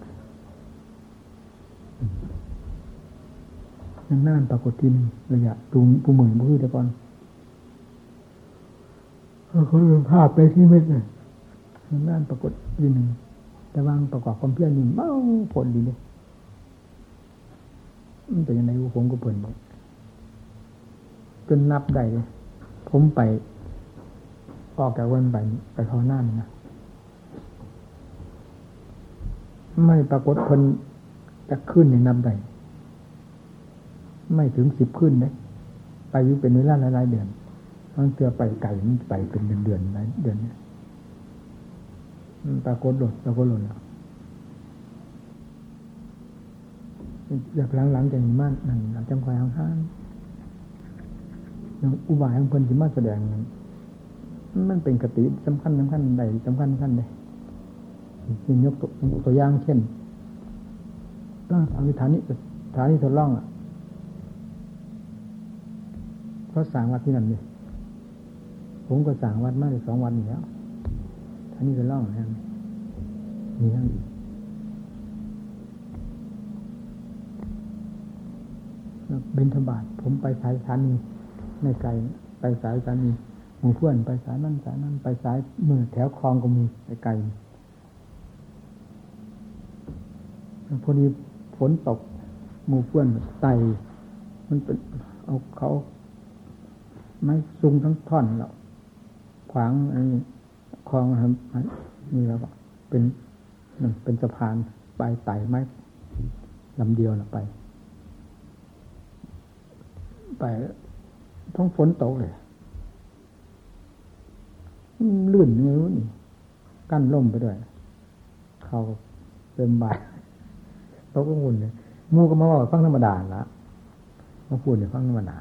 นั่งนั่นปรากฏที่นี่ระยะตูมปูเหมือนผู้แต่ก่อนเขาเภาพไปที่เม็ดเลยนั่งนั่นปรากฏที่หนึ่งแต่วางประกอบความเพียรนี่เมาผลดีเลย เป็นยังไงผมก็เปิดบอกจนนับได้เลยผมไป ออกจากวันไปไปทอหน้านนะไม่ปรากฏคนจะขึ้นในนับได้ไม่ถึงสิบขึ้นเลยไปอยู่เป็นเวลาหลายเดือนมันเตือไปไก่มันไปเป็นเดือนเดือนหลายเดือนเนี่ยปรากฏหล่นปรากฏหล่นแล้ว อยากหลังๆจากนี้มากนั่นเราจำคอยห้างๆอุบายของคนที่มาแสดงนั้นมันเป็นกติสำคัญสำคัญใดสำคัญสำคัญใดยยกตัวอย่างเช่นร่างอวิธานิฐานิทดลองอะเขาสั่งวัดที่นั่นเลยผมก็สั่งวัดมาได้สองวันอยู่แล้วท่านี้ทดล่องนะมีทั้งอีก บินธบาตผมไปสายสถานีในไกลไปสายสถานีหมู่เพื่อนไปสายนั่นสายนั่นไปสายมือแถวคลองก็มีไปไกลพอดีฝนตกหมู่เพื่อนไต่มันเป็นเอาเขาไม้ซุงทั้งท่อนแล้วขวางไอ้คลองครับนี่แล้วเป็นนั่นเป็นสะพานไปไต่ไม้ลำเดียวนะไป ไปท้องฝนตกเลยลื่นเงี้นี่กั้นล่มไปด้วย เขาเต็มบาทเขาก็งุ่นเลยมูก็มาว่าฟังธรรมดาละมาพูดเนี่ยฟังธรรมดา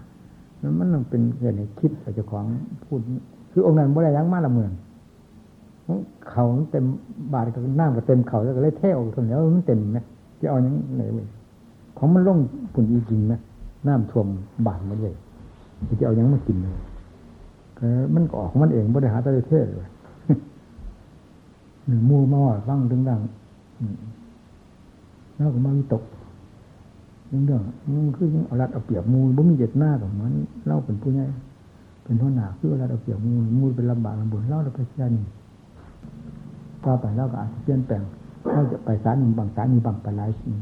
แล้วมันต้องเป็นเหตุในคิดเจ้าของพูด คือองค์นั้นบ่ได้ยั้งมาละเมืองเขาเต็มบาทกับน้ำก็เต็มเขาแล้วก็เลยเท่ออกทนแล้วมันเต็มไหมจะเอาอย่างไหนเว้ยของมันล่งปุ่นอีจริงไหม น้ำท่วมบาทมันเลยจะเอาอย่างมากินเลยมันก็ออกมันเองบริหารประเทศเลยหนึ่งมูมาว่าฟังดึงดังแล้วก็มาวิตกเรื่องเรื่องมันคือยังเอารัดเอาเปรียบมูบ่มีเจ็ดหน้ากับมันเล่าเป็นผู้ใหญ่เป็นหัวหนาคือเอารัดเอาเปรียบมูมูเป็นลำบากลำบุญเล่าเราไปเชื่อนี่ต่อไปเล่าก็อาจจะเปลี่ยนแปลงเราจะไปสารหนึ่งบางสารนี้บางไปหลายสิ่ง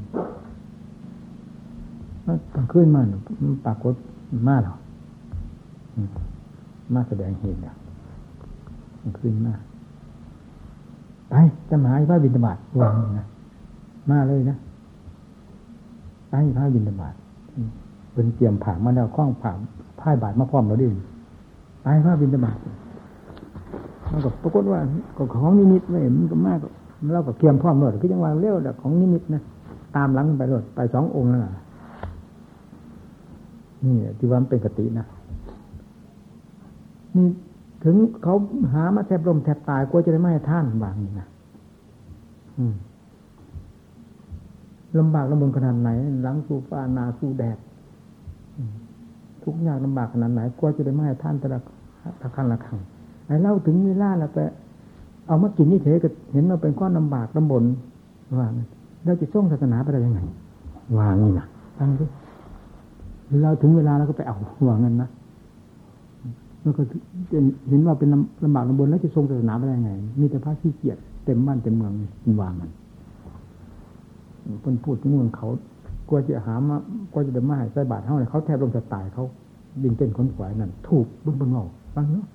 ตอนขึ้นมาปรากฏมาหรอมาแสดงเหตุเนี่ยขึ้นมาไปจะมาให้พระบิณฑบาตวางนะมาเลยนะไปพระบิณฑบาตเป็นเตรียมผ่ามาแล้วคล้องผ่าพ่ายบาทมาพร้อมเราดิไปพระบิณฑบาตมันก็ปรากฏว่าของนิมิตไม่มันก็มากเราก็เตรียมพร้อมเลยคือจังหวะเร็วแต่ของนิมิตนะตามหลังไปรถไปสององค์แล้วนะ นี่ที่ว่าเป็นกตินะนี่ถึงเขาหามาแทบลมแทบตายกลัวจะได้ไม่ให้ท่านบางนี่นะลำบากลำบนขนาดไหนหลังสู้ฟ้านาสู้แดดทุกอย่างลำบากขนาดไหนกลัวจะได้ไม่ให้ท่านแต่ละตะคันละคังไอ้เล่าถึงเวลาแล้วไปเอามากินนี่เถก็เห็นเราเป็นก้อนลำบากลำบนว่าเราจะส่งศาสนาไปได้ยังไงวางนี่นะฟังดิ เราถึงเวลาเราก็ไปเอาวางเงินนะแล้วก็เห็นว่าเป็นลำบากลำบนแล้วจะทรงศาสนาไปได้ยังไง มีแต่พระขี้เกียจเต็มบ้านเต็มเมืองวางมันเพิ่นพูดถึงเมืองเขากลัวจะหามากลัวจะเดินมาให้ใส่บาตรเท่าไหร่เขาแทบลงจะตายเขาดิ่งเต้นค้นขวายนั่นถูกบึ้งบึ้งเอาฟังเนาะ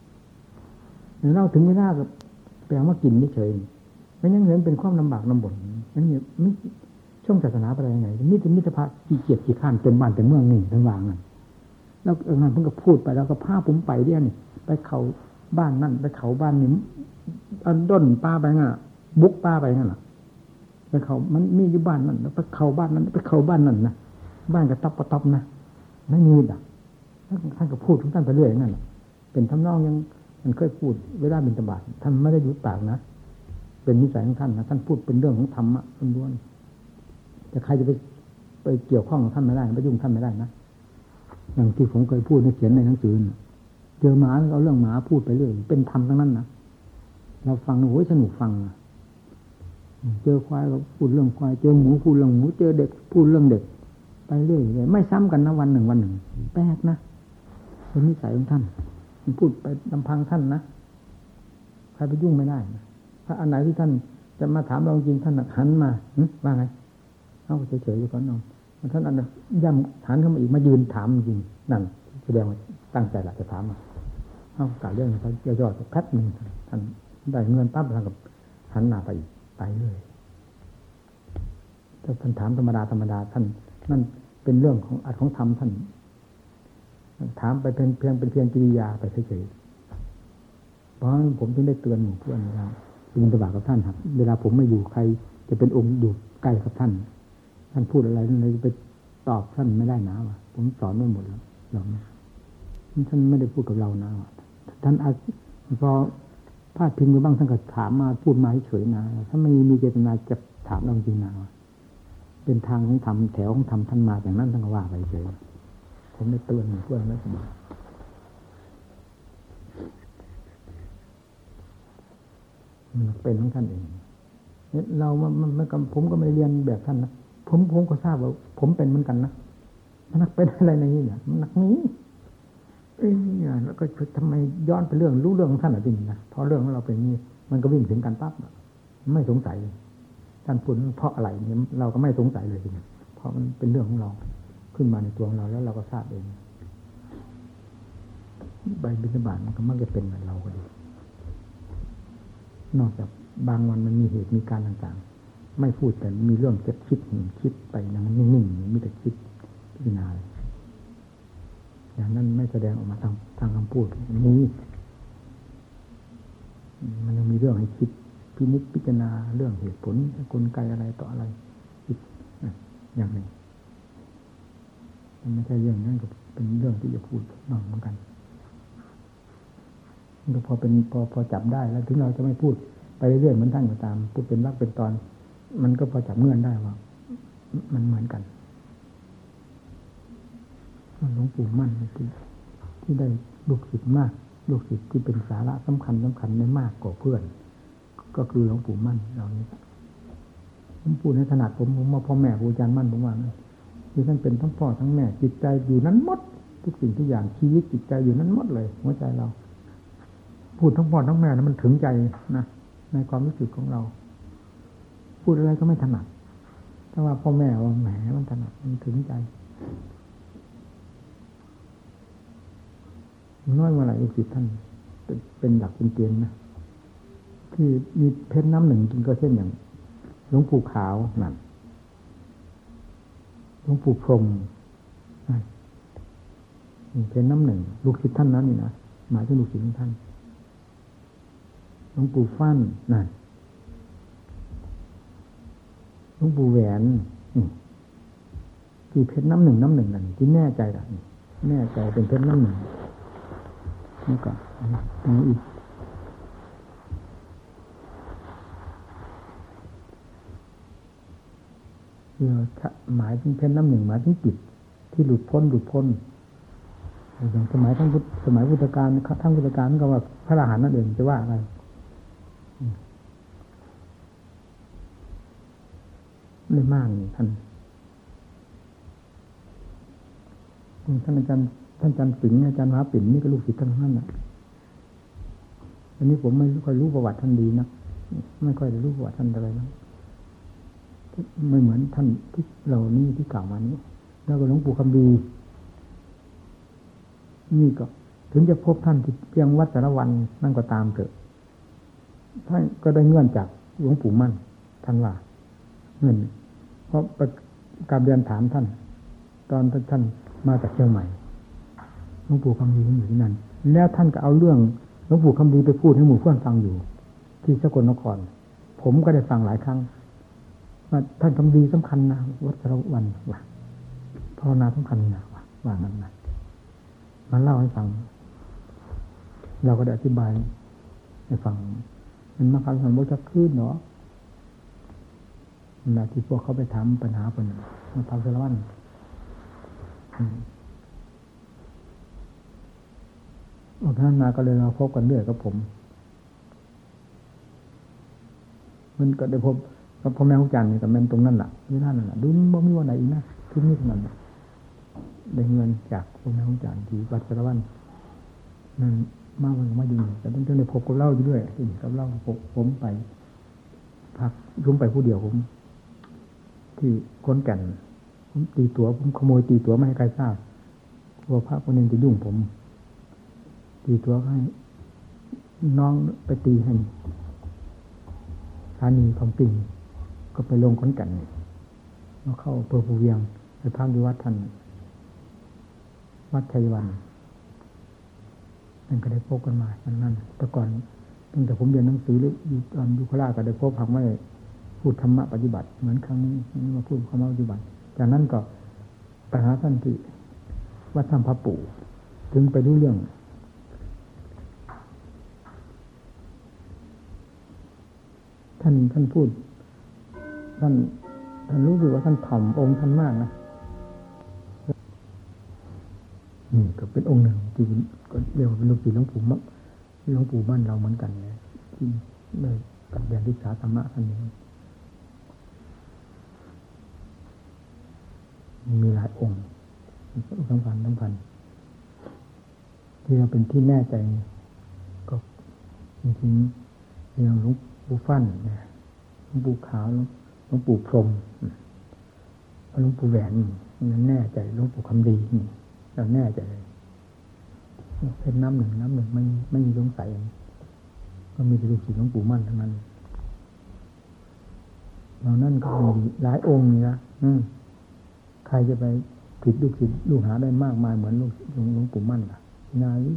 เดี๋ยเราถึงเวลาก็แปลว่ากินไม่เฉยไม่ยังเห็นเป็นความลำบากลำบนนั่นเนี่ยมิ ช่วงศาสนาอะไรยังไงนี่จะมิตรภาพกี่เกียรติกี่ข้านเต็มบ้านเต็มเมืองนี่ทั้งวางนั่นแล้วเออนั่นเพิ่งก็พูดไปแล้วก็พาผมไปเดี่ยนี่ไปเขาบ้านนั่นไปเขาบ้านนี้อันด้นป้าไปงั้นบุกป้าไปงั้นหรอไปเขามันมีอยู่บ้านนั่นแล้วไปเขาบ้านนั้น ไปเขาบ้านนั่นนะบ้านกระต๊อบกระต๊อบนะไม่มีดักท่านก็พูดทุกท่านไปเรื่อยนั่นเป็นทำนองยังมันเคยพูดเวลาบินตบาทท่านไม่ได้ยุดปากนะเป็นนิสัยของท่านนะท่านพูดเป็นเรื่องของธรรมะล้วน แต่ใครจะไปไปเกี่ยวข้องกับท่านไม่ได้ไปยุ่งท่านไม่ได้นะอย่างที่ผมเคยพูดในเขียนในหนังสือเจอหมาเอาเรื่องหมาพูดไปเรื่อยเป็นธรรมทั้งนั้นนะเราฟังโอ้ยสนุกฟังเจอควายก็พูดเรื่องควายเจอหมูพูดเรื่องหมูเจอเด็กพูดเรื่องเด็ก ไปเรื่อยเลยไม่ซ้ำกันนะวันหนึ่งวันหนึ่ง แปลกนะเป็นนิสัยของท่านพูดไปลำพังท่านนะใครไปยุ่งไม่ได้นะถ้าอันไหนที่ท่านจะมาถามเราจริงท่านหันมาว่าไง เอาเฉยๆอยู่ก่อนนองท่านอันนั้นย่ำหันเข้ามาอีกมายืนถามจริงนั่นแสดงว่าตั้งใจหลักจะถามมาเอากาเรื่องเขาย่อๆแป๊บหนึ่งท่านได้เงินปั๊บท่านกับหันหน้าไปอีกไปเลยถ้าท่านถามธรรมดาธรรมดาท่านนั่นเป็นเรื่องของอัดของธรรมท่าน ถามไปเพียงเพียงเป็นเพียงกิริยาไปเฉยๆเพราะผมจึงได้เตือนหมู่เพื่อนเวลาบินตบากับท่านครับ เวลาผมไม่อยู่ใคร จะเป็นองค์อยู่ใกล้กับท่าน ท่านพูดอะไรท่านเลยไปตอบท่านไม่ได้นะวะผมสอนไว้หมดแล้วหรอกท่านไม่ได้พูดกับเรานะวะท่านอาพอพาดพิงไปบ้างท่านก็ถามมาพูดมาเฉยนะถ้าไม่มีเจตนาจะถามเราจริงนะเป็นทางของธรรมแถวของธรรมท่านมาอย่างนั้นท่านก็ว่าไปเฉยผมได้เตือนเพื่อนไม่สบายมันเป็นของท่านเองเรามันผมก็ไม่เรียนแบบท่านนะ ผมผมก็ทราบว่าผมเป็นเหมือนกันนะมันนักเป็นอะไรในนี้เนี่ยมันนักนี้เอ้ยแล้วก็ทำไมย้อนไปเรื่องรู้เรื่องของท่านอะจริงนะเพราะเรื่องของเราเป็นนี้ มันก็วิ่งถึงกันปั๊บไม่สงสัยท่านพูดเพราะอะไรเนี่ยเราก็ไม่สงสัยเลยทีนี้เพราะมันเป็นเรื่องของเราขึ้นมาในตัวของเราแล้วเราก็ทราบเองใบบิณฑบาตมันก็มักจะเป็นเหมือนเราก็ดี นอกจากบางวันมันมีเหตุมีการต่างๆ ไม่พูดแต่มีเรื่องจะคิดคิดไปอย่างนั้นนิ่งๆมีแต่คิดพิจารณาอย่างนั้นไม่แสดงออกมาทางทางคำพูดนี้มันยังมีเรื่องให้คิดพินิจพิจารณาเรื่องเหตุผลกลไกอะไรต่ออะไรอีกอย่างหนึ่งมันไม่ใช่เรื่องนั้นก็เป็นเรื่องที่จะพูดบ้างเหมือนกันก็พอเป็นพอพอจับได้แล้ว ถึงเราจะไม่พูดไปเรื่อยๆเหมือนท่านก็ตาม พูดเป็นรักเป็นตอน มันก็พอจับเงื่อนได้ว่า มันเหมือนกันหลวงปู่มั่นที่ที่ได้ลูกศิษย์มากลูกศิษย์ที่เป็นสาระสำคัญสำคัญไม่มากกว่าเพื่อน ก็คือหลวงปู่มั่นเรานี้ผมพูดในถนัดผมผมมาพ่อแม่ครูอาจารย์มั่นผมว่าที่ท่านเป็นทั้งพ่อทั้งแม่จิตใจอยู่นั้นหมด ทุกสิ่งทุกอย่างชีวิตจิตใจอยู่นั้นหมดเลย หัวใจเรา พูดทั้งพ่อทั้งแม่นะมันถึงใจนะในความรู้สึกของเรา พูดอะไรก็ไม่ถนัดถ้าว่าพ่อแม่ว่าแหมมันถนัดมันถึงใจน้อยเมื่อไหร่ลูกศิษย์ท่านเป็นหลักเป็นเกณฑ์นะที่มีเพชรน้ำหนึ่งจริงก็เช่นอย่างหลวงปู่ขาวนั่นหลวงปู่พรมเพชรน้ำหนึ่งลูกศิษย์ท่านนั้นนี่นะหมายถึงลูกศิษย์ของท่านหลวงปู่ฟั่นนั่นห ลวงปู่แหวนที่เพชรน้ำหนึ่งน้ำหนึ่งนั่นที่แน่ใจละแน่ใจเป็นเพชรน้ำหนึ่งนี่ก่อนนี่อีกคือหมายถึงเพชรน้ำหนึ่งหมายถึงจิตที่หลุดพ้นหลุดพ้นอย่างสมัยทั้งสมัยพุทธกาลทั้งพุทธกาลก็ว่าพระอรหันต์นั่นเองจะว่าอะไร ไม่มากนี่ท่านท่านอาจารย์ท่านอาจารย์ปิ่นอาจารย์มหาปิ่นนี่ก็ลูกศิษย์ท่านนั่นแหละอันนี้ผมไม่ค่อยรู้ประวัติท่านดีนะไม่ค่อยได้รู้ประวัติท่านอะไรนะไม่เหมือนท่านที่เรานี่ที่กล่าวมานี้ แล้วก็หลวงปู่คำดีนี่ก็ ถึงจะพบท่านที่เพียงวัดสารวันนั่นก็ตามเถอะท่านก็ได้เงื่อนจากหลวงปู่มั่นท่านว่าเงื่อน เพราะการเรียนถามท่าน ตอนท่านมาจากเชียงใหม่หลวงปู่คำดีอยู่ที่นั่น แล้วท่านก็เอาเรื่องหลวงปู่คำดีไปพูดให้หมู่เพื่อนฟังอยู่ ที่สกลนคร ผมก็ได้ฟังหลายครั้งว่าท่านคำดีสำคัญนะวัดสารวันว่าภาวนาสำคัญนะว่าว่างั้นนะมันเล่าให้ฟัง เราก็ได้อธิบายให้ฟัง มันมาคันสันโบจะขึ้นเนาะ เวลาที่พวกเขาไปถามปัญหาคนมาทำสารวันออกท่านมาก็เลยมาพบกันเรื่อยกับผม มันก็ได้พบกับพ่อแม่ของจันนี่กับแม่ตรงนั้นแหละนี่นั่นแหละดูบ่มีวันไหนอีกนะทุกนี้ทั้งนั้นได้เงินจากพ่อแม่ของจันที่วัดสารวันนั่นมากมันมาอยู่แต่ต้องได้พบกับเล่าอยู่ด้วยกับเล่าผมผมไปพักรุ่มไปผู้เดียวผม ที่ค้นแก่นผมตีตัวผมขโมยตีตัวไม่ให้ใครทราบว่าพระคนนึงจะยุ่งผม ตีตัวให้ น้องไปตีให้สถานีของปิงก็ไปลงค้นแก่นแล้วเข้าเปอร์ภูเวียงไปพักอยู่วัดท่านวัดชัยวันนั่นก็ได้พบกันมาอันนั้นแต่ก่อนตั้งแต่ผมเรียนหนังสือหรือตอนยุคลาก็ได้พบพังไม่ พูดธรรมะปฏิบัติ เหมือนครั้งนี้มาพูดธรรมะปฏิบัติ จากนั้นก็ไปหาท่านที่วัดธรรมพระปู่ถึงไปรู้เรื่อง ท่านท่านพูด ท่านท่านรู้สึกว่าท่านถ่อมองค์ท่านมากนะนี่ก็เป็นองค์หนึ่งที่ก็เรียกว่าเป็นลูกศิษย์หลวงปู่มะหลวงปู่บ้านเราเหมือนกันเลยที่ได้กับเรียนศึกษาธรรมะท่านนี้ มีหลายองค์สำคัญสำคัญที่เราเป็นที่แน่ใจ ก็จริงๆอย่างหลวงปู่ฟั่นหลวงปู่ขาวหลวงปู่พรมหลวงปู่แหวนนั่นแน่ใจหลวงปู่คำดีเราแน่ใจเลยเป็นน้ำหนึ่งน้ำหนึ่งไม่ไม่มีสงสัยก็มีแต่ลูกศิษย์หลวงปู่มั่นทั้งนั้นเรานั่นก็มีหลายองค์นี่นะอืม ใครจะไปผิดลูกศิษย์ลูกหาได้มากมายเหมือนลูกหลวงปู่มั่นล่ะนาวิ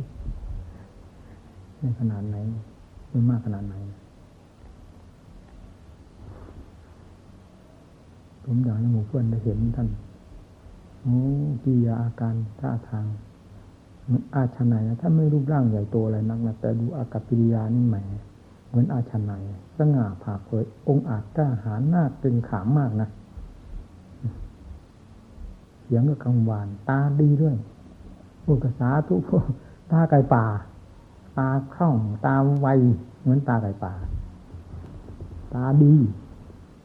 ในขนาดไหนไม่มากขนาดไหน ผมอยากให้หมู่เพื่อนได้เห็นท่านโอ้กิยาอาการท่าทางมันอาชนายนะถ้าไม่รูปร่างใหญ่โตอะไรนักนะแต่ดูอากับกิริยานี่ใหม่เหมือนอาชนายสง่าผ่าเผยองค์อาจกล้าหาญหน้าตึงขามมากนะ สียงก็กังวาน ตาดีด้วยพูดภาษาทุกพวกตาไก่ป่า ตาคล่อง ตาไวเหมือนตาไก่ป่า ตาดี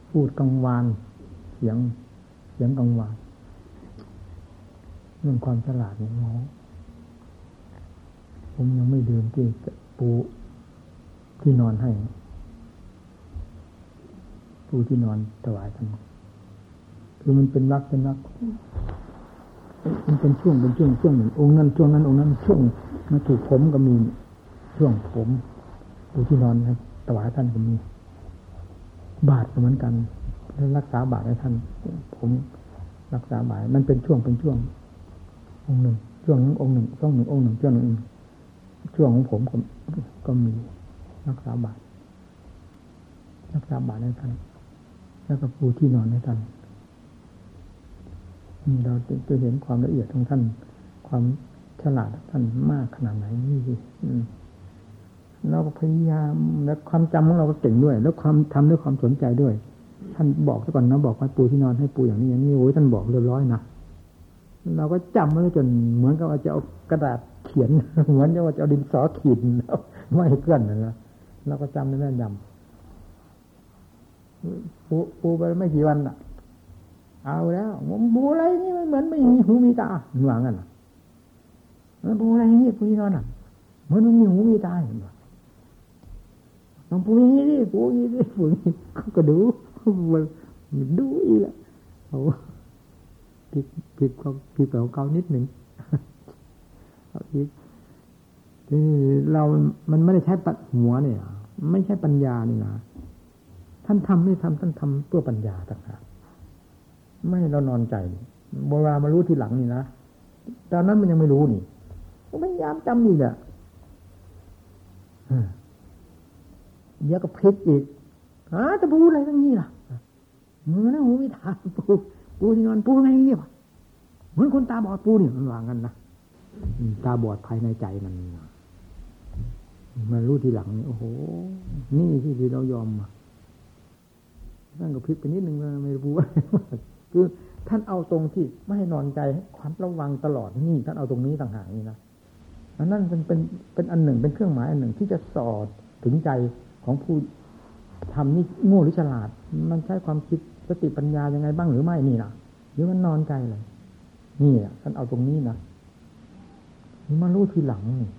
พูดกังวาน เสียงเสียงกังวานเรื่องความฉลาดของน้องผมยังไม่เดินที่จะปูที่นอนให้ปูที่นอนถวายท่าน คือมันเป็นรักเป็นรัก มันเป็นช่วงเป็นช่วงช่วงหนึ่งองค์นั้นช่วงนั้นองค์นั้นช่วงมาถูกผมก็มีช่วงผมปูที่นอนครับถวายท่านก็มี บาทก็เหมือนกันรักษาบาทให้ท่าน ผมรักษาบาทมันเป็นช่วงเป็นช่วง องค์หนึ่งช่วงนึงองค์หนึ่งช่วงหนึ่งองค์หนึ่งช่วงหนึ่งช่วงของผมก็ก็มีรักษาบาตรรักษาบาตรให้ท่านแล้วก็ปูที่นอนให้ท่าน เราจะเห็นความละเอียดของท่าน ความฉลาดท่านมากขนาดไหนนี่เราก็พยายามแล้วความจำของเราก็เก่งด้วย แล้วความทำด้วยความสนใจด้วย ท่านบอกซะก่อนนะบอกว่าปูที่นอนให้ปูอย่างนี้อย่างนี้โอ้ยท่านบอกเรียบร้อยนะเราก็จำไว้จนเหมือนกับว่าจะเอากระดาษเขียน เหมือนจะว่าจะเอาดินสอขีดแล้วไม่เกลื่อนนะเราก็จำได้แม่นยำปูปูไปไม่กี่วันอะ เอาแล้วปูอะไรนี่มันเหมือนไม่มีหูมีตาหวังกันอะปูอะไรนี่ปูที่นอนอะเหมือนมันมีหูมีตาเห็นป่ะลองปูอย่างนี้ดิปูอย่างนี้ดิปูก็ดูมันดูอีกแล้วโอ้ผิดผิดของผิดของเขานิดหนึ่งเอาอีกเรามันไม่ได้ใช้ปัดหัวเนี่ย ไม่ใช่ปัญญานี่นะท่านทำไม่ทำท่านทำเพื่อปัญญาต่างหาก ไม่ให้เรานอนใจโบราณมารู้ทีหลังนี่นะตอนนั้นมันยังไม่รู้นี่ก็พยายามจำอยู่เนี่ยเดี๋ยวก็พลิกอีกหาจะพูดอะไรตั้งนี้ล่ะมือนะหูไม่ทานปูปูที่นอนปูไงเนี่ยเหมือนคนตาบอดปูเนี่ยมันวางกันนะตาบอดภายในใจมันมันรู้ทีหลังนี่โอ้โห นี่ที่ที่เรายอมมาท่านก็พลิกไปนิดนึงไม่รู้ว่า คือท่านเอาตรงที่ไม่ให้นอนใจความระวังตลอดนี่ท่านเอาตรงนี้ต่างหากนี่นะอันนั้นเป็นเป็นเป็นอันหนึ่งเป็นเครื่องหมายอันหนึ่งที่จะสอดถึงใจของผู้ทำนี่โง่หรือฉลาด มันใช้ความคิดสติปัญญายังไงบ้างหรือไม่นี่นะหรือมันนอนใจเลยนี่อะท่านเอาตรงนี้นะนี่มารู้ทีหลังนี่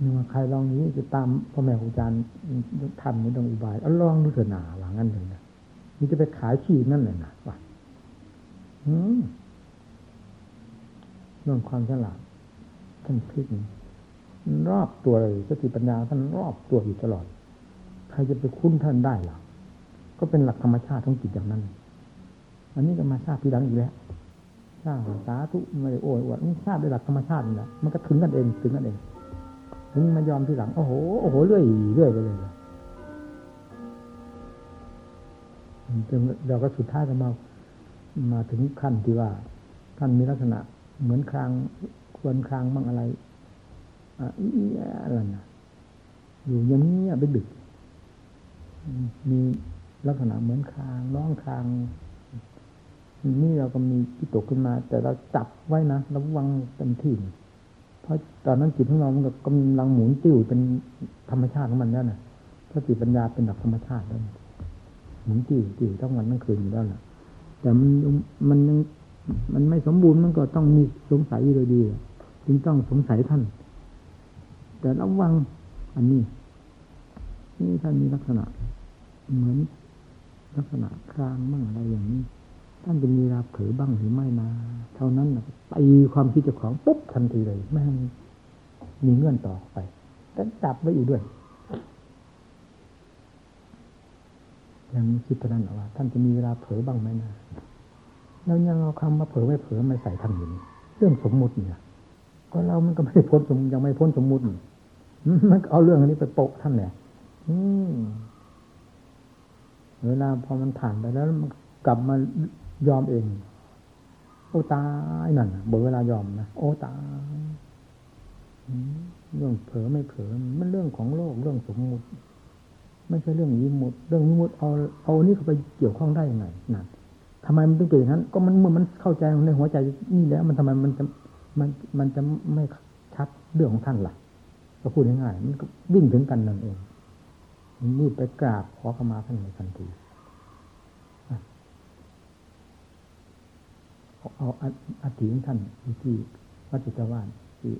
นี่ว่าใครลองนี้จะตามพ่อแม่ครูอาจารย์ทำนี่ต้องอุบายเอาลองดูเถอะหนาหลังนั้นเลยนะ นี่จะไปขายชีนั่นเลยนะว่าเรื่องความฉลาดท่านพลิกรอบตัวเลยสติปัญญาท่านรอบตัวอยู่ตลอด ใครจะไปคุ้นท่านได้หรอก็เป็นหลักธรรมชาติของจิตอย่างนั้น อันนี้ก็มาทราบทีหลังอีกแล้วทราบสาธุไม่ได้โอ้ยอวดนี่ทราบด้วยหลักธรรมชาตินี่แหละมันก็ถึงกันเองถึงกันเองถึงมายอมทีหลังโอ้โหโอ้โหเรื่อยเรื่อยไปเลย เราก็สุดท้ายก็มามาถึงขั้นที่ว่าท่านมีลักษณะเหมือนครางควรครางบ้างอะไรอะไรนะอยู่อย่างนี้ไปดึก มีลักษณะเหมือนคางร้องคาง นี่เราก็มีที่ตกขึ้นมา แต่เราจับไว้นะระวังเต็มที่เพราะตอนนั้นจิตของเรามันก็กำลังหมุนติ้วเป็นธรรมชาติของมันแล้วนะเพราะจิตปัญญาเป็นหลักธรรมชาติแล้ว หมุนติ้วติ้ทั้งวันทั้งคืนอยู่แล้วแหละแต่มันมันยังมันไม่สมบูรณ์มันก็ต้องมีสงสัยอยู่โดยดีจึงต้องสงสัยท่าน แต่ระวังอันนี้ นี่ท่านมีลักษณะ เหมือนลักษณะครางบ้างอะไรอย่างนี้ ท่านจะมีราเผลอบ้างหรือไม่นะเท่านั้นนะตีความคิดเจ้าของปุ๊บทันทีเลยไม่ให้มีเงื่อนต่อไปแต่จับไว้อยู่ด้วย อย่าง คิดตอนนั้นว่า ท่านจะมีเวลาเผลอบ้างไหมนะแล้วยังเอาคำมาเผลอไม่เผลอไม่ใส่ทำอย่างนี้เรื่องสมมุติเนี่ยก็เรามันก็ไม่พ้นสมยังไม่พ้นสมมุติมันเอาเรื่องอันนี้ไปโปะท่านเนี่ยเวลาพอมันผ่านไปแล้วมันกลับมายอมเอง โอ้ตายนั่นเบอเวลายอมนะโอ้ตายเรื่องเผลอไม่เผลอมันเรื่องของโลกเรื่องสมมุติ ไม่ใช่เรื่องยิมุดเรื่องยิมุดเอาเอานี้เข้าไปเกี่ยวข้องได้ยังไงนั่นทำไมมันต้องเป็นอย่างนั้น ก็มันเมื่อมันเข้าใจในหัวใจนี่แล้ว มันทำไมมันจะมันมันจะไม่ชัดเรื่องของท่านล่ะ ก็พูดง่ายๆมันก็วิ่งถึงกันนั่นเองนี่ไปกราบขอขมาท่านในทันทีเอาอาถิของท่านที่วัดจิตวานที่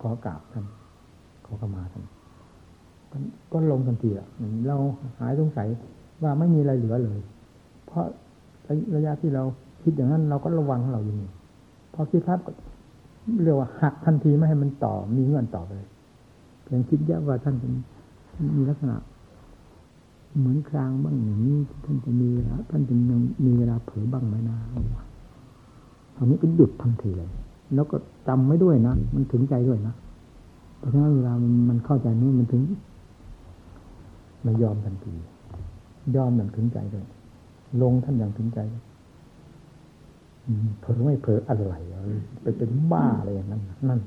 ขอกราบท่านขอขมาท่าน ก็ลงทันทีอะเราหายสงสัยว่าไม่มีอะไรเหลือเลย เพราะระยะที่เราคิดอย่างนั้นเราก็ระวังเราอยู่นี่พอคิดครับเรียกว่าหักทันทีไม่ให้มันต่อ มีเงื่อนต่อเลยเพียงคิดแยกว่าท่านเป็นมีลักษณะ เหมือนครางบ้างอย่างนี้ท่านจะมีเวลาท่านจะยังมีเวลาเผลอบ้างไหมนะตอนนี้ก็หยุดทันทีเลย แล้วก็จำไม่ด้วยนะมันถึงใจด้วยนะเพราะฉะนั้นเวลามันมันเข้าใจนี่มันถึง มันยอมทันทียอมอย่างถึงใจเลยลงท่านอย่างถึงใจเผลอไม่เผลออะไรไปเป็นบ้าอะไรอย่างนั้นนั่น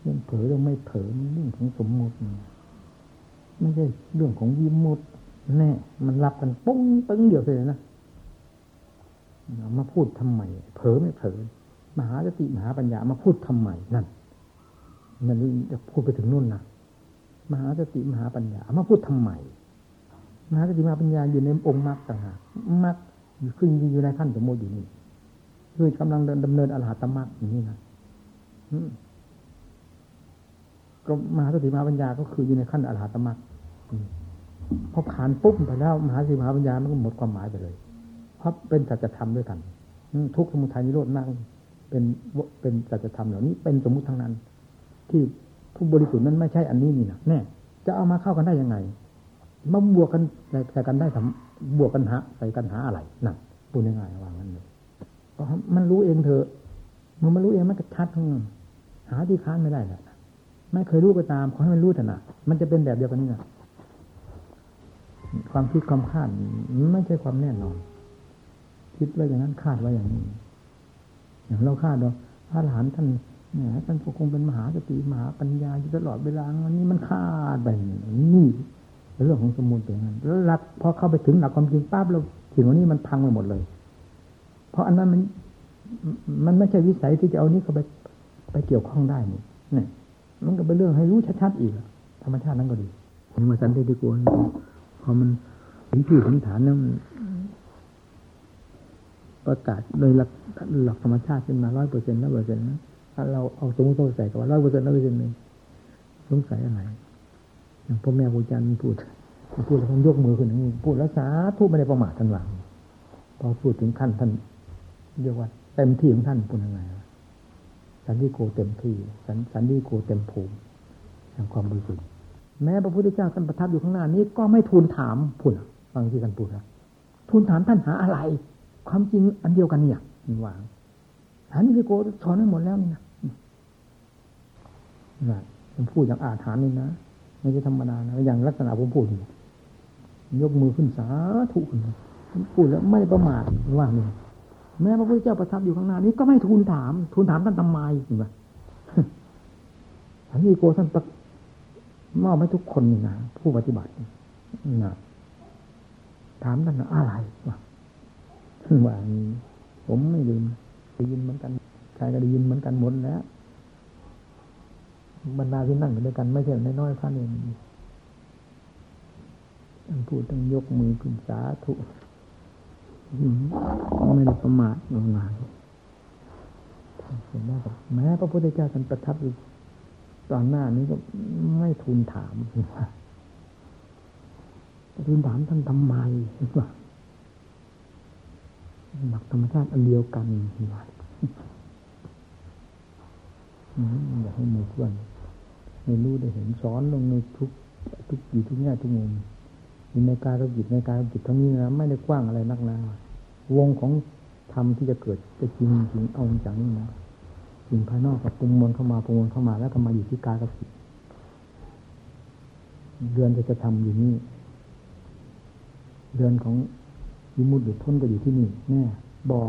เรื่องเผลอเรื่องไม่เผลอเรื่องของสมมติไม่ใช่เรื่องของยิมุดแน่ มันรับกันปุ้งตึ้งเดียวเลยนะมาพูดทำไมเผลอไม่เผลอมหาสติมหาปัญญามาพูดทำไมนั่นมันจะพูดไปถึงนู่นนะ มหาสติมหาปัญญามาพูดทำไมมหาสติมหาปัญญาอยู่ในองค์มรรคต่างหากมรรคอยู่ขึ้นอยู่ในขั้นสมมติอยู่นี่คือกำลังดำเนินอรหัตมรรคอย่างนี้นะก็มหาสติมหาปัญญาก็คืออยู่ในขั้นอรหัตมรรคพอผ่านปุ๊บไปแล้วมหาสีมหาปัญญามันก็หมดความหมายไปเลย เพราะเป็นสัจธรรมด้วยกันทุกสมุทัยนิโรธนั่งเป็นเป็นสัจธรรมเหล่านี้เป็นสมมุติทั้งนั้น ที่ ผู้บริสุทธิ์นั้นไม่ใช่อันนี้นี่นะแน่จะเอามาเข้ากันได้ยังไงมาบวกกันใส่กันได้ทำบวกกันหาใส่กันหาอะไรนั่นพูดง่ายๆวางั้นเลยเพราะมันรู้เองเถอะมื่อมันรู้เองมันก็ชัดทั้งนั้นหาที่ค้านไม่ได้แหละไม่เคยรู้ก็ตามขอให้มันรู้เถอะนะมันจะเป็นแบบเดียวกันนี่นะความคิดความคาดไม่ใช่ความแน่นอน คิดไว้อย่างนั้นคาดไว้อย่างนี้ อย่างเราคาดว่าพระหลานท่าน เนี่ยท่านคงเป็นมหาสติมหาปัญญาอยู่ตลอดเวลาวันนี้มันคาดไปนี่เรื่องของสมุนเป็นงั้นแล้วหลักพอเข้าไปถึงหลักความจริงปั๊บเราสิ่งเหล่านี้มันพังไปหมดเลย เพราะอันนั้นมัน มันไม่ใช่วิสัยที่จะเอานี้เข้าไปไปเกี่ยวข้องได้นี่นี่มันก็เป็นเรื่องให้รู้ชัดๆอีกธรรมชาตินั้นก็ดีนี่มาสันติกวนพอมันถึงที่ถึงฐานนั้นประกาศโดยหลักหลักธรรมชาติขึ้นมาร้อยเปอร์เซ็นต์ร้อยเปอร์เซ็นต์นะ ถ้าเราเอาสมมติใส่กับว่าร้อยเปอร์เซ็นต์ร้อยเปอร์เซ็นต์เลยสงสัยอะไรอย่างพ่อแม่ครูอาจารย์พูดพูดแล้วท่านยกมือขึ้นอย่างนี้พูดแล้วสาธุไม่ได้ประมาทท่านหวังพอพูดถึงขั้นท่านเรียกว่าเต็มที่ของท่านเป็นยังไงสันติโกเต็มที่สันสันติโกเต็มภูมิแห่งความบริสุทธิ์แม้พระพุทธเจ้าท่านประทับอยู่ข้างหน้านี้ก็ไม่ทูลถามพุ่นฟังที่ท่านพูดนะทูลถามท่านหาอะไร ความจริงอันเดียวกันเนี่ยมันวาง สันติโกสอนไว้หมดแล้วนี่นะนะผมพูดอย่างอาถรรพ์นี่นะไม่ใช่ธรรมดานะอย่างลักษณะผมพูดยกมือขึ้นสาธุขึ้นพูดแล้วไม่ประมาทว่านี่แม้พระพุทธเจ้าประทับอยู่ข้างหน้านี้ก็ไม่ทูลถาม ทูลถามท่านทำไมจริงปะอันนี้โกท่านมอบให้ทุกคนนี่นะผู้ปฏิบัตินะถามท่านอะไรวะว่าผมไม่ลืม ได้ยินเหมือนกันใครก็ได้ยินเหมือนกันหมดแล้วบรรดาที่นั่งอยู่ด้วยกันไม่ใช่น้อยๆท่านเองท่านพูดต้องยกมือขึ้นสาธุไม่ได้ประมาทงงานเห็นไหมครับแม้พระพุทธเจ้าท่านประทับอยู่ตอนหน้านี้ก็ไม่ทูลถามว่าทูลถามท่านทำไมว่าหลักธรรมชาติอันเดียวกันว่า อยากให้หมู่เพื่อนไม่รู้ได้เห็นสอนลงในทุกทุกอยู่ทุกแง่ทุกมุมในกายกับจิตในกายกับจิตทั้งนี้นะไม่ได้กว้างอะไรนักนาวงของธรรมที่จะเกิดจะจริงจริงเอาจากนี้นะสิ่งภายนอกกับปรุงมนเข้ามาปรุงมนเข้ามาแล้วก็มาอยู่ที่กายกับจิตเดือนจะจะทำอยู่นี่เดือนของยิมุดหรือพ้นก็อยู่ที่นี่แน่บ่อ